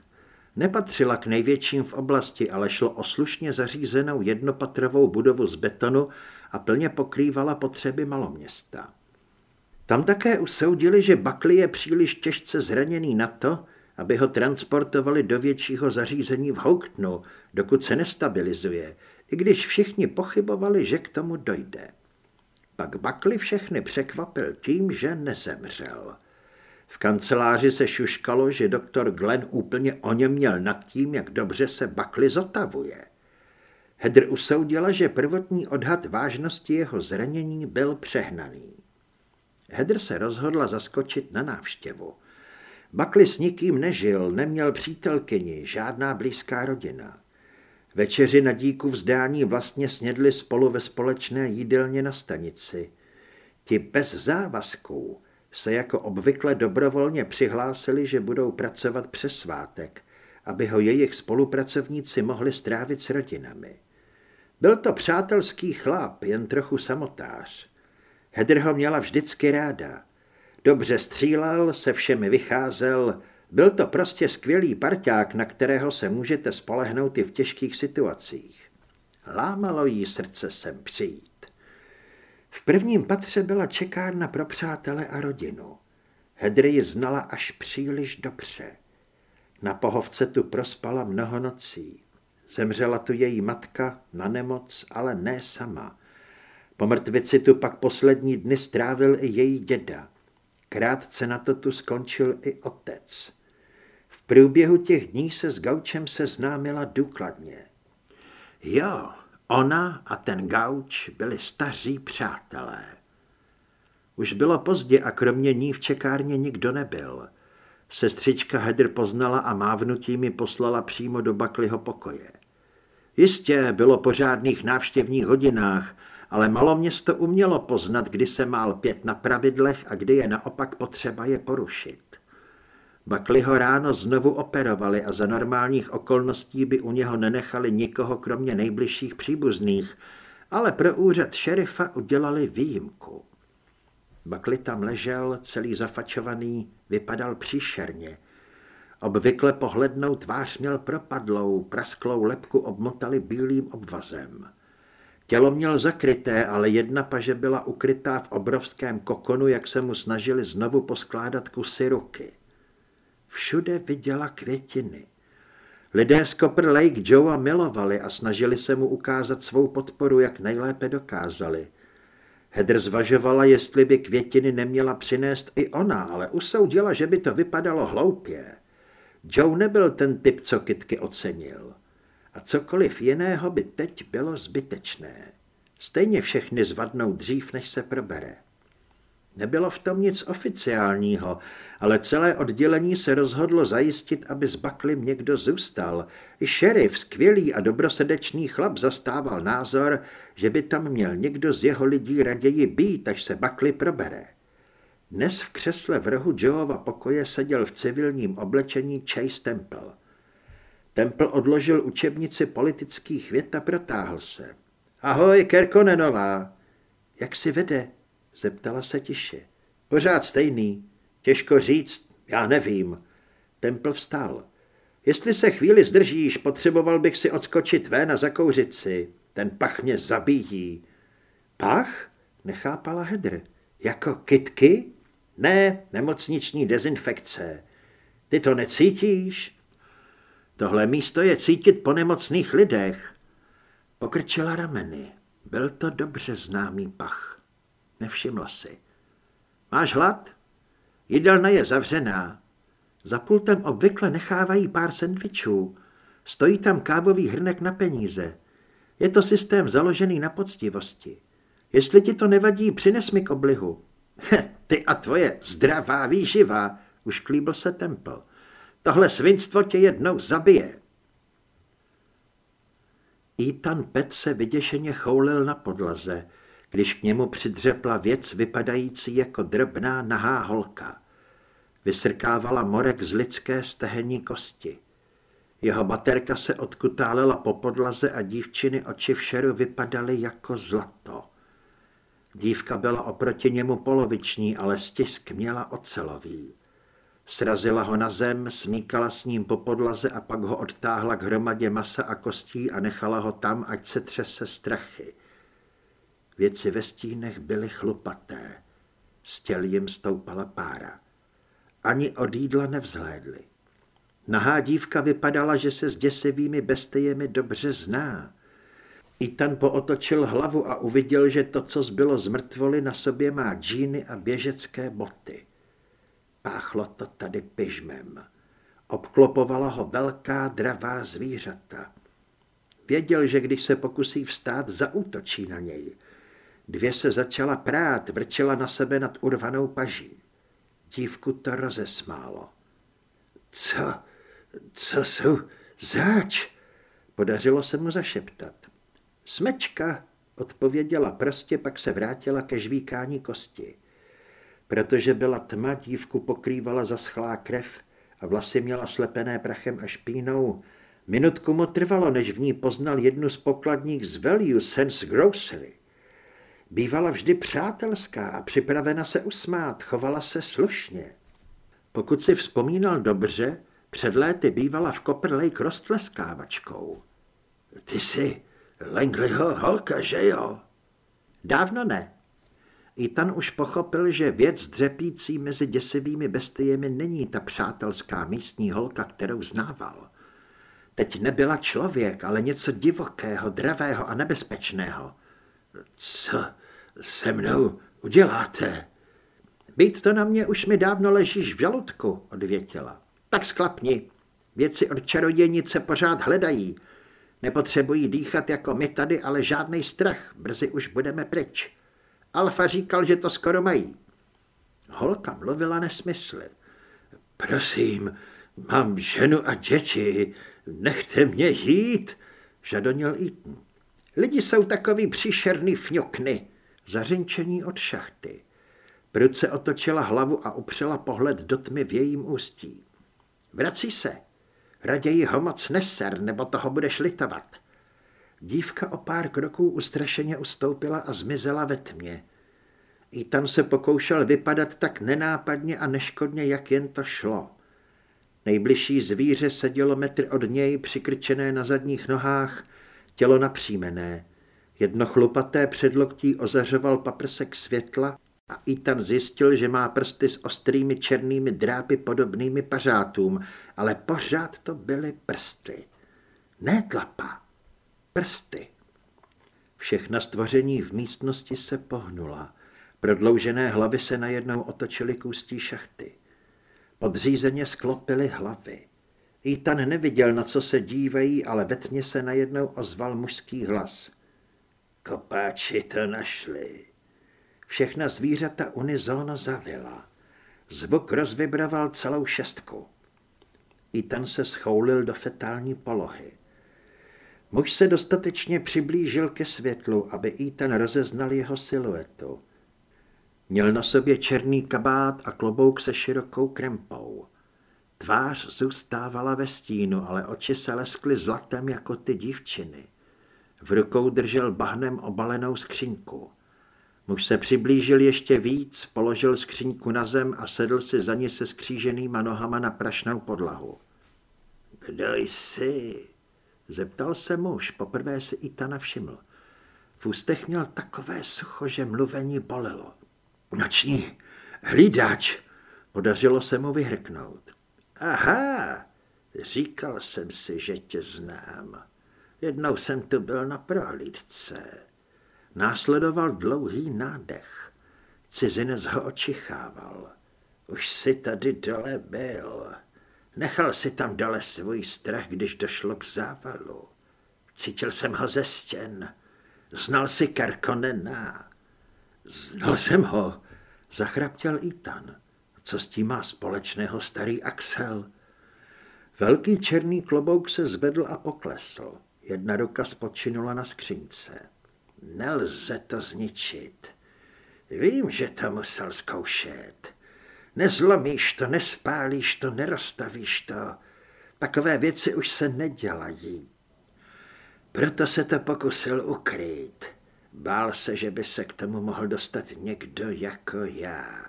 Nepatřila k největším v oblasti, ale šlo o slušně zařízenou jednopatrovou budovu z betonu a plně pokrývala potřeby maloměsta. Tam také usoudili, že Buckley je příliš těžce zraněný na to, aby ho transportovali do většího zařízení v Houktnu, dokud se nestabilizuje, i když všichni pochybovali, že k tomu dojde. Pak Buckley všechny překvapil tím, že nezemřel. V kanceláři se šuškalo, že doktor Glenn úplně o něm měl nad tím, jak dobře se Buckley zotavuje. Hedr usoudila, že prvotní odhad vážnosti jeho zranění byl přehnaný. Hedr se rozhodla zaskočit na návštěvu. Buckley s nikým nežil, neměl přítelkyni, žádná blízká rodina. Večeři na díku vzdání vlastně snědli spolu ve společné jídelně na stanici. Ti bez závazků, se jako obvykle dobrovolně přihlásili, že budou pracovat přes svátek, aby ho jejich spolupracovníci mohli strávit s rodinami. Byl to přátelský chlap, jen trochu samotář. Hedr ho měla vždycky ráda. Dobře střílel, se všemi vycházel, byl to prostě skvělý parťák, na kterého se můžete spolehnout i v těžkých situacích. Lámalo jí srdce sem přijít. V prvním patře byla čekárna pro přátele a rodinu. Hedry ji znala až příliš dobře. Na pohovce tu prospala mnoho nocí. Zemřela tu její matka na nemoc, ale ne sama. Po mrtvici tu pak poslední dny strávil i její děda. Krátce na to tu skončil i otec. V průběhu těch dní se s Gaučem seznámila důkladně. Jo, Ona a ten gauč byli staří přátelé. Už bylo pozdě a kromě ní v čekárně nikdo nebyl. Sestřička Hedr poznala a mávnutí mi poslala přímo do Bakliho pokoje. Jistě bylo po řádných návštěvních hodinách, ale maloměsto umělo poznat, kdy se má lpět na pravidlech a kdy je naopak potřeba je porušit. Bakli ho ráno znovu operovali a za normálních okolností by u něho nenechali nikoho kromě nejbližších příbuzných, ale pro úřad šerifa udělali výjimku. Bakli tam ležel, celý zafačovaný, vypadal příšerně. Obvykle pohlednou tvář měl propadlou, prasklou lepku obmotali bílým obvazem. Tělo měl zakryté, ale jedna paže byla ukrytá v obrovském kokonu, jak se mu snažili znovu poskládat kusy ruky. Všude viděla květiny. Lidé z Copper Lake Joea milovali a snažili se mu ukázat svou podporu, jak nejlépe dokázali. Hedr zvažovala, jestli by květiny neměla přinést i ona, ale usoudila, že by to vypadalo hloupě. Joe nebyl ten typ, co kytky ocenil. A cokoliv jiného by teď bylo zbytečné. Stejně všechny zvadnou dřív, než se probere. Nebylo v tom nic oficiálního, ale celé oddělení se rozhodlo zajistit, aby s Baklem někdo zůstal. I šerif, skvělý a dobrosrdečný chlap, zastával názor, že by tam měl někdo z jeho lidí raději být, až se Bakli probere. Dnes v křesle v rohu Joeova pokoje seděl v civilním oblečení Chase Temple. Temple odložil učebnici politických vět a protáhl se. Ahoj, Kerkonenová. Jak si vede? Zeptala se tiše. Pořád stejný. Těžko říct, já nevím. Temple vstal. Jestli se chvíli zdržíš, potřeboval bych si odskočit ven a zakouřit si. Ten pach mě zabíjí. Pach? Nechápala Hedr. Jako kitky? Ne, nemocniční dezinfekce. Ty to necítíš? Tohle místo je cítit po nemocných lidech. Pokrčila rameny. Byl to dobře známý pach. Nevšimla si. Máš hlad? Jídelna je zavřená. Za pultem obvykle nechávají pár sendvičů. Stojí tam kávový hrnek na peníze. Je to systém založený na poctivosti. Jestli ti to nevadí, přines mi koblihu. He, <laughs> ty a tvoje zdravá výživa, už klíbl se Temple. Tohle svinstvo tě jednou zabije. Ethan Pet se vyděšeně choulil na podlaze, když k němu přidřepla věc vypadající jako drobná nahá holka. Vysrkávala morek z lidské stehení kosti. Jeho baterka se odkutálela po podlaze a dívčiny oči v šeru vypadaly jako zlato. Dívka byla oproti němu poloviční, ale stisk měla ocelový. Srazila ho na zem, smíkala s ním po podlaze a pak ho odtáhla k hromadě masa a kostí a nechala ho tam, ať se třese strachy. Věci ve stínech byly chlupaté. Z těl jim stoupala pára. Ani od jídla nevzhlédli. Nahá dívka vypadala, že se s děsivými bestejemi dobře zná. Itan pootočil hlavu a uviděl, že to, co zbylo z mrtvoly, na sobě má džíny a běžecké boty. Páchlo to tady pyžmem. Obklopovala ho velká dravá zvířata. Věděl, že když se pokusí vstát, zaútočí na něj. Dvě se začala prát, vrčela na sebe nad urvanou paží. Dívku to rozesmálo. Co, co jsou zač? Podařilo se mu zašeptat. Smečka, odpověděla prostě, pak se vrátila ke žvíkání kosti. Protože byla tma, dívku pokrývala zaschlá krev a vlasy měla slepené prachem a špínou. Minutku mu trvalo, než v ní poznal jednu z pokladních z Value Sense Grocery. Bývala vždy přátelská a připravena se usmát, chovala se slušně. Pokud si vzpomínal dobře, před léty bývala v Copper Lake roztleskávačkou. Ty jsi Langleyho holka, že jo? Dávno ne. Ethan už pochopil, že věc dřepící mezi děsivými bestiemi není ta přátelská místní holka, kterou znával. Teď nebyla člověk, ale něco divokého, dravého a nebezpečného. Co se mnou uděláte? Být to na mě už mi dávno ležíš v žaludku, odvětila. Tak sklapni. Věci od čarodějnice pořád hledají. Nepotřebují dýchat jako my tady, ale žádný strach. Brzy už budeme pryč. Alfa říkal, že to skoro mají. Holka mluvila nesmysly. Prosím, mám ženu a děti, nechte mě jít, žadonil Eaton. Lidi jsou takový příšerný fňukny. Zařinčení od šachty. Pruce otočila hlavu a upřela pohled do tmy v jejím ústí. Vrací se. Raději ho moc neser, nebo toho budeš litovat. Dívka o pár kroků ustrašeně ustoupila a zmizela ve tmě. I tam se pokoušel vypadat tak nenápadně a neškodně, jak jen to šlo. Nejbližší zvíře sedělo metr od něj, přikrčené na zadních nohách, tělo napřímené. Jedno chlupaté předloktí ozařoval paprsek světla a Ethan zjistil, že má prsty s ostrými černými drápy podobnými pařátům, ale pořád to byly prsty. Ne tlapa, prsty. Všechna stvoření v místnosti se pohnula. Prodloužené hlavy se najednou otočily k ústí šachty. Podřízeně sklopily hlavy. Ethan neviděl, na co se dívají, ale ve tmě se najednou ozval mužský hlas. Kopáči to našli. Všechna zvířata unizóno zavila. Zvuk rozvibroval celou šestku. Ethan se schoulil do fetální polohy. Muž se dostatečně přiblížil ke světlu, aby Ethan rozeznal jeho siluetu. Měl na sobě černý kabát a klobouk se širokou krempou. Tvář zůstávala ve stínu, ale oči se leskly zlatem jako ty dívčiny. V rukou držel bahnem obalenou skřínku. Muž se přiblížil ještě víc, položil skříňku na zem a sedl si za ní se skříženýma nohama na prašnou podlahu. Kdo jsi? Zeptal se muž, poprvé si i ta navšiml. V ústech měl takové sucho, že mluvení bolelo. Noční hlídač, podařilo se mu vyhrknout. Aha, říkal jsem si, že tě znám. Jednou jsem tu byl na prohlídce. Následoval dlouhý nádech. Cizinec ho očichával. Už si tady dole byl. Nechal si tam dole svůj strach, když došlo k závalu. Cítil jsem ho ze stěn. Znal si Karkonena. Znal jsem ho, zachraptěl Itan. Co s tím má společného starý Axel? Velký černý klobouk se zvedl a poklesl. Jedna ruka spočinula na skřínce. Nelze to zničit. Vím, že to musel zkoušet. Nezlomíš to, nespálíš to, neroztavíš to. Takové věci už se nedělají. Proto se to pokusil ukrýt. Bál se, že by se k tomu mohl dostat někdo jako já.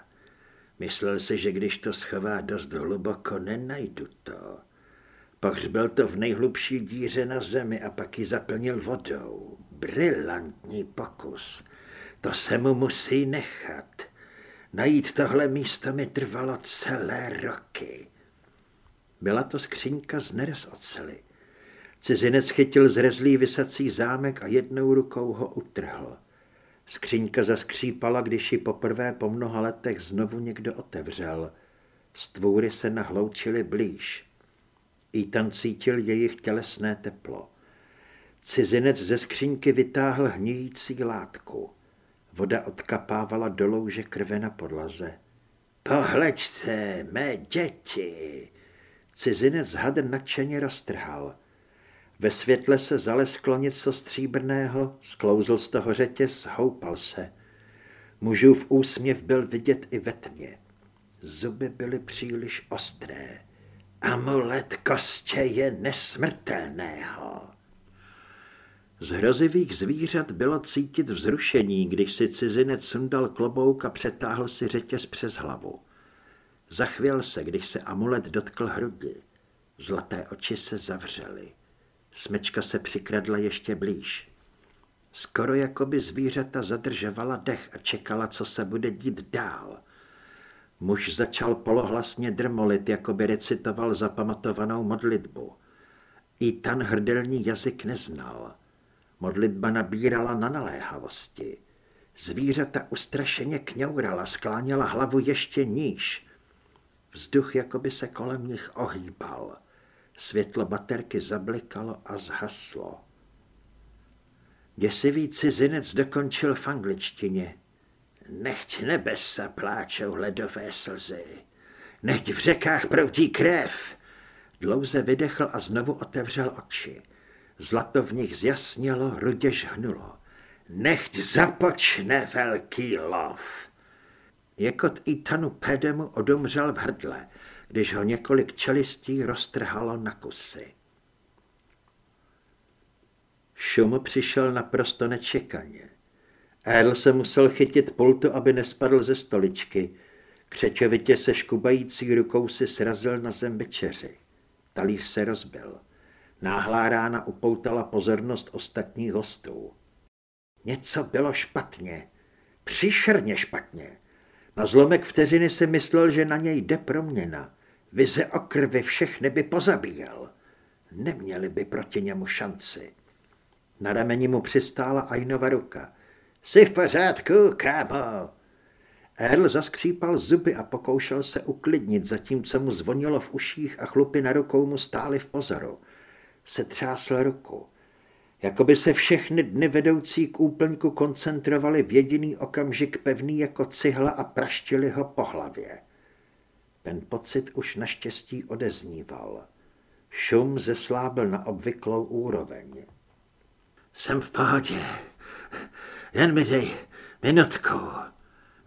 Myslel si, že když to schová dost hluboko, nenajdu to. Pohřbil to v nejhlubší díře na zemi a pak ji zaplnil vodou. Brilantní pokus. To se mu musí nechat. Najít tohle místo mi trvalo celé roky. Byla to skřínka z nerez oceli. Cizinec chytil zrezlý vysací zámek a jednou rukou ho utrhl. Skřínka zaskřípala, když ji poprvé po mnoha letech znovu někdo otevřel. Stvůry se nahloučily blíž. Ethan cítil jejich tělesné teplo. Cizinec ze skřínky vytáhl hníjící látku. Voda odkapávala do louže krve na podlaze. Pohleďte, mé děti! Cizinec had nadšeně roztrhal. Ve světle se zalesklo něco stříbrného, sklouzl z toho řetěz, houpal se. Mužův úsměv byl vidět i ve tmě. Zuby byly příliš ostré. Amulet kostě je nesmrtelného. Z hrozivých zvířat bylo cítit vzrušení, když si cizinec sundal klobouk a přetáhl si řetěz přes hlavu. Zachvěl se, když se amulet dotkl hrudi. Zlaté oči se zavřely. Smečka se přikradla ještě blíž. Skoro jako by zvířata zadržovala dech a čekala, co se bude dít dál. Muž začal polohlasně drmolit, jako by recitoval zapamatovanou modlitbu. I ten hrdelní jazyk neznal. Modlitba nabírala na naléhavosti. Zvířata ustrašeně kňourala, skláněla hlavu ještě níž. Vzduch jako by se kolem nich ohýbal. Světlo baterky zablikalo a zhaslo. Děsivý cizinec dokončil v angličtině. Nechť nebesa pláčou ledové slzy. Nechť v řekách proutí krev. Dlouze vydechl a znovu otevřel oči. Zlato v nich zjasnělo, rudě žhnulo. Nechť započne velký lov. Jekot Itanu Pedemu odomřel v hrdle, když ho několik čelistí roztrhalo na kusy. Šum přišel naprosto nečekaně. Erl se musel chytit pultu, aby nespadl ze stoličky. Křečovitě se škubající rukou si srazil na zem večeři. Talíř se rozbil. Náhlá rána upoutala pozornost ostatních hostů. Něco bylo špatně. Příšerně špatně. Na zlomek vteřiny si myslel, že na něj jde proměna. Vize o krvi všechny by pozabíjel. Neměli by proti němu šanci. Na rameni mu přistála Ainova ruka. Jsi v pořádku, kámo? Earl zaskřípal zuby a pokoušel se uklidnit, zatímco mu zvonilo v uších a chlupy na rukou mu stály v pozoru. Setřásl ruku. Jakoby se všechny dny vedoucí k úplňku koncentrovali v jediný okamžik pevný jako cihla a praštili ho po hlavě. Ten pocit už naštěstí odezníval. Šum zeslábil na obvyklou úroveň. Jsem v pohodě. Jen mi dej minutku.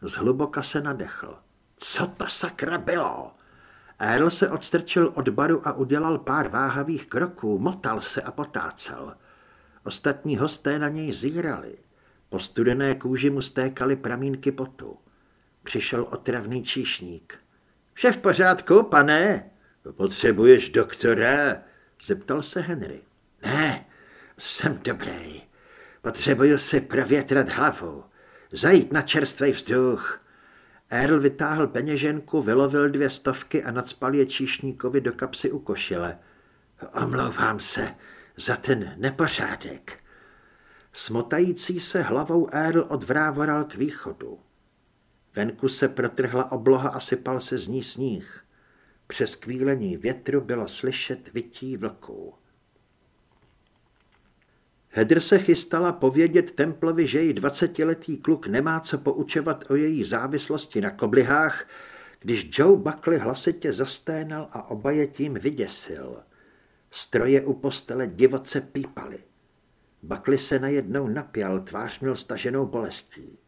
Zhluboka se nadechl. Co to sakra bylo? Earl se odstrčil od baru a udělal pár váhavých kroků, motal se a potácel. Ostatní hosté na něj zírali. Po studené kůži mu stékaly pramínky potu. Přišel otravný číšník. Vše v pořádku, pane? Potřebuješ doktora? Zeptal se Henry. Ne, jsem dobrý. Potřebuju si provětrat hlavu. Zajít na čerstvý vzduch. Earl vytáhl peněženku, vylovil dvě stovky a nadspal je číšníkovi do kapsy u košile. Omlouvám se za ten nepořádek. Smotající se hlavou Earl odvrávoral k východu. Venku se protrhla obloha a sypal se z ní sníh. Přes kvílení větru bylo slyšet vytí vlků. Hedr se chystala povědět Templovi, že její dvacetiletý kluk nemá co poučovat o její závislosti na koblihách, když Joe Buckley hlasitě zasténal a oba je tím vyděsil. Stroje u postele divoce pípaly. Buckley se najednou napěl, tvář měl staženou bolestí.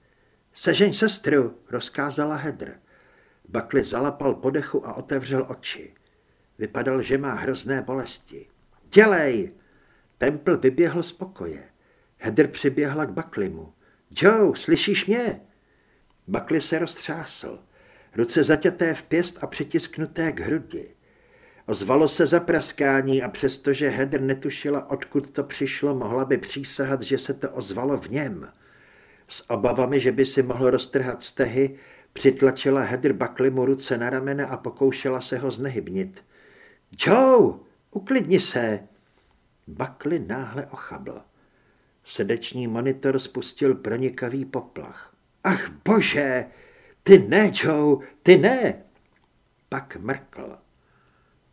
Sežeň sestru, rozkázala Hedr. Buckley zalapal podechu a otevřel oči. Vypadal, že má hrozné bolesti. Dělej, Temple vyběhl z pokoje. Heather přiběhla k Baklimu. Joe, slyšíš mě? Bakli se roztřásl. Ruce zaťaté v pěst a přitisknuté k hrudi. Ozvalo se zapraskání a přestože Heather netušila, odkud to přišlo, mohla by přísahat, že se to ozvalo v něm. S obavami, že by si mohl roztrhat stehy, přitlačila Heather Baklimu ruce na ramena a pokoušela se ho znehybnit. Joe, uklidni se, Bakli náhle ochabl. Sedeční monitor spustil pronikavý poplach. Ach bože, ty ne, Joe, ty ne! Pak mrkl.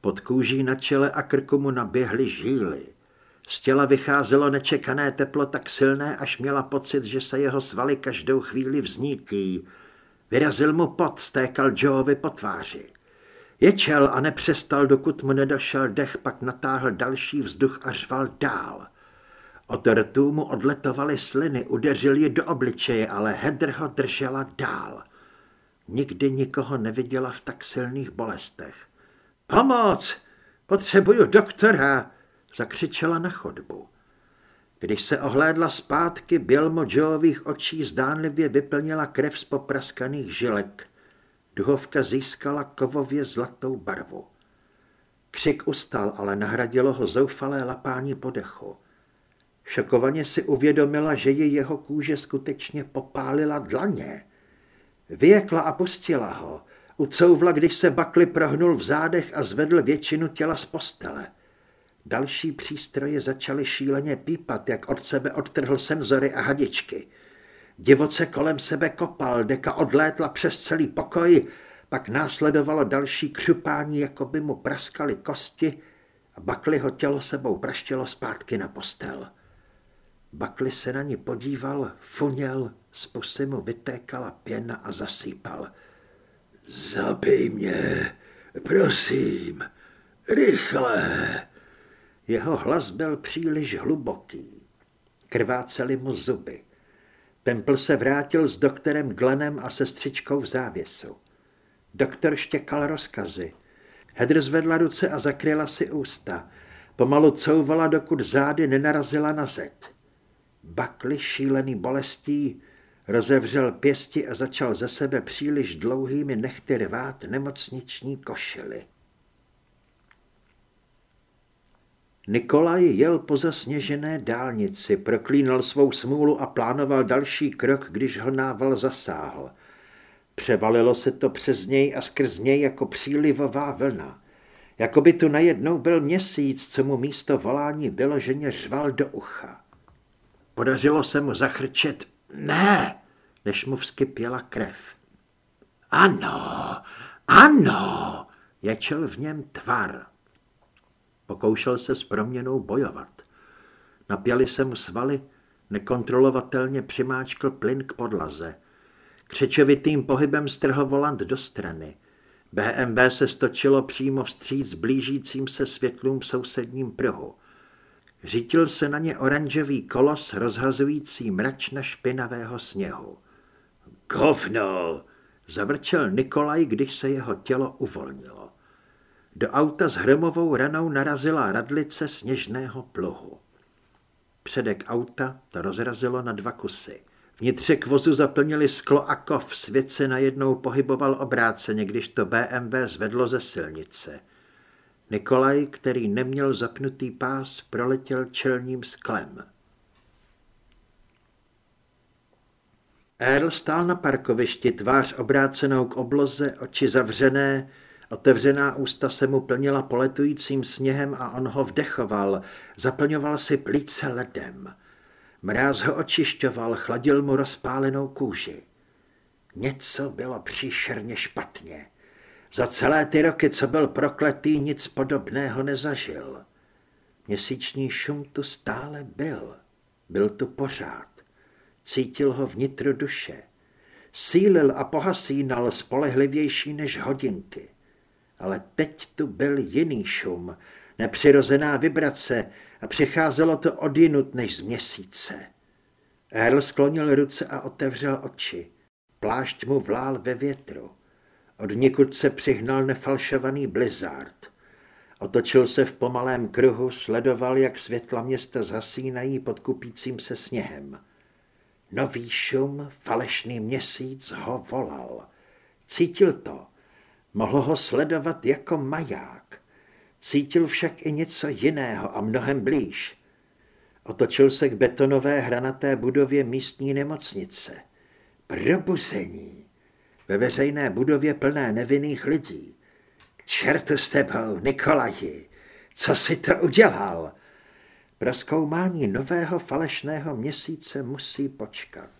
Pod kůží na čele a krku mu naběhly žíly. Z těla vycházelo nečekané teplo tak silné, až měla pocit, že se jeho svaly každou chvíli vzniký. Vyrazil mu pot, stékal Joeovi po tváři. Ječel a nepřestal, dokud mu nedošel dech, pak natáhl další vzduch a řval dál. Od rtů mu odletovaly sliny, udeřil ji do obličeje, ale Hedr ho držela dál. Nikdy nikoho neviděla v tak silných bolestech. Pomoc! Potřebuju doktora! zakřičela na chodbu. Když se ohlédla zpátky, bělmo Joeových očí zdánlivě vyplnila krev z popraskaných žilek. Duhovka získala kovově zlatou barvu. Křik ustal, ale nahradilo ho zoufalé lapání podechu. Šokovaně si uvědomila, že ji jeho kůže skutečně popálila dlaně. Vyjekla a pustila ho. Ucouvla, když se Bakli prohnul v zádech a zvedl většinu těla z postele. Další přístroje začaly šíleně pípat, jak od sebe odtrhl senzory a hadičky. Divoce kolem sebe kopal, deka odlétla přes celý pokoj, pak následovalo další křupání, jako by mu praskaly kosti a Bakli ho tělo sebou praštělo zpátky na postel. Bakli se na ní podíval, funěl, z pusy mu vytékala pěna a zasýpal. Zabij mě, prosím, rychle. Jeho hlas byl příliš hluboký. Krvácely mu zuby. Pempl se vrátil s doktorem Glenem a sestřičkou v závěsu. Doktor štěkal rozkazy. Hedr zvedla ruce a zakryla si ústa. Pomalu couvala, dokud zády nenarazila na zed. Bakli šílený bolestí rozevřel pěsti a začal ze sebe příliš dlouhými nechty rvát nemocniční košily. Nikolaj jel po zasněžené dálnici, proklínal svou smůlu a plánoval další krok, když ho nával zasáhl. Převalilo se to přes něj a skrz něj jako přílivová vlna. Jako by tu najednou byl měsíc, co mu místo volání bylo, že mě řval do ucha. Podařilo se mu zachrčet ne, než mu vskypěla krev. Ano, ano, ječel v něm tvar. Pokoušel se s proměnou bojovat. Napěli se mu svaly, nekontrolovatelně přimáčkl plyn k podlaze. Křečovitým pohybem strhl volant do strany. BMB se stočilo přímo vstříc blížícím se světlům v sousedním pruhu. Řítil se na ně oranžový kolos rozhazující mračna špinavého sněhu. Govno! Zavrčel Nikolaj, když se jeho tělo uvolnilo. Do auta s hromovou ranou narazila radlice sněžného pluhu. Předek auta to rozrazilo na dva kusy. Vnitřek vozu zaplnili sklo a kov, svět se najednou pohyboval obráceně, když to BMW zvedlo ze silnice. Nikolaj, který neměl zapnutý pás, proletěl čelním sklem. Earl stál na parkovišti, tvář obrácenou k obloze, oči zavřené, otevřená ústa se mu plnila poletujícím sněhem a on ho vdechoval, zaplňoval si plíce ledem. Mráz ho očišťoval, chladil mu rozpálenou kůži. Něco bylo příšerně špatně. Za celé ty roky, co byl prokletý, nic podobného nezažil. Měsíční šum tu stále byl. Byl tu pořád. Cítil ho vnitro duše. Sílil a pohasínal spolehlivější než hodinky. Ale teď tu byl jiný šum, nepřirozená vibrace a přicházelo to odinut než z měsíce. Earl sklonil ruce a otevřel oči. Plášť mu vlál ve větru. Od někud se přihnal nefalšovaný blizzard. Otočil se v pomalém kruhu, sledoval, jak světla města zhasínají pod kupícím se sněhem. Nový šum, falešný měsíc ho volal. Cítil to. Mohl ho sledovat jako maják. Cítil však i něco jiného a mnohem blíž. Otočil se k betonové hranaté budově místní nemocnice. Probuzení. Ve veřejné budově plné nevinných lidí. K čertu s tebou, Nikolaji. Co si to udělal? Pro zkoumání nového falešného měsíce musí počkat.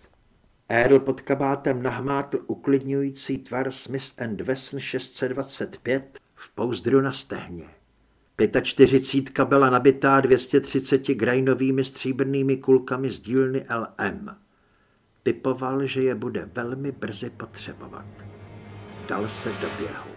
Earl pod kabátem nahmátl uklidňující tvar Smith and Wesson 625 v pouzdru na stehně. 45 byla nabitá 230 grainovými stříbrnými kulkami z dílny LM. Typoval, že je bude velmi brzy potřebovat. Dal se do běhu.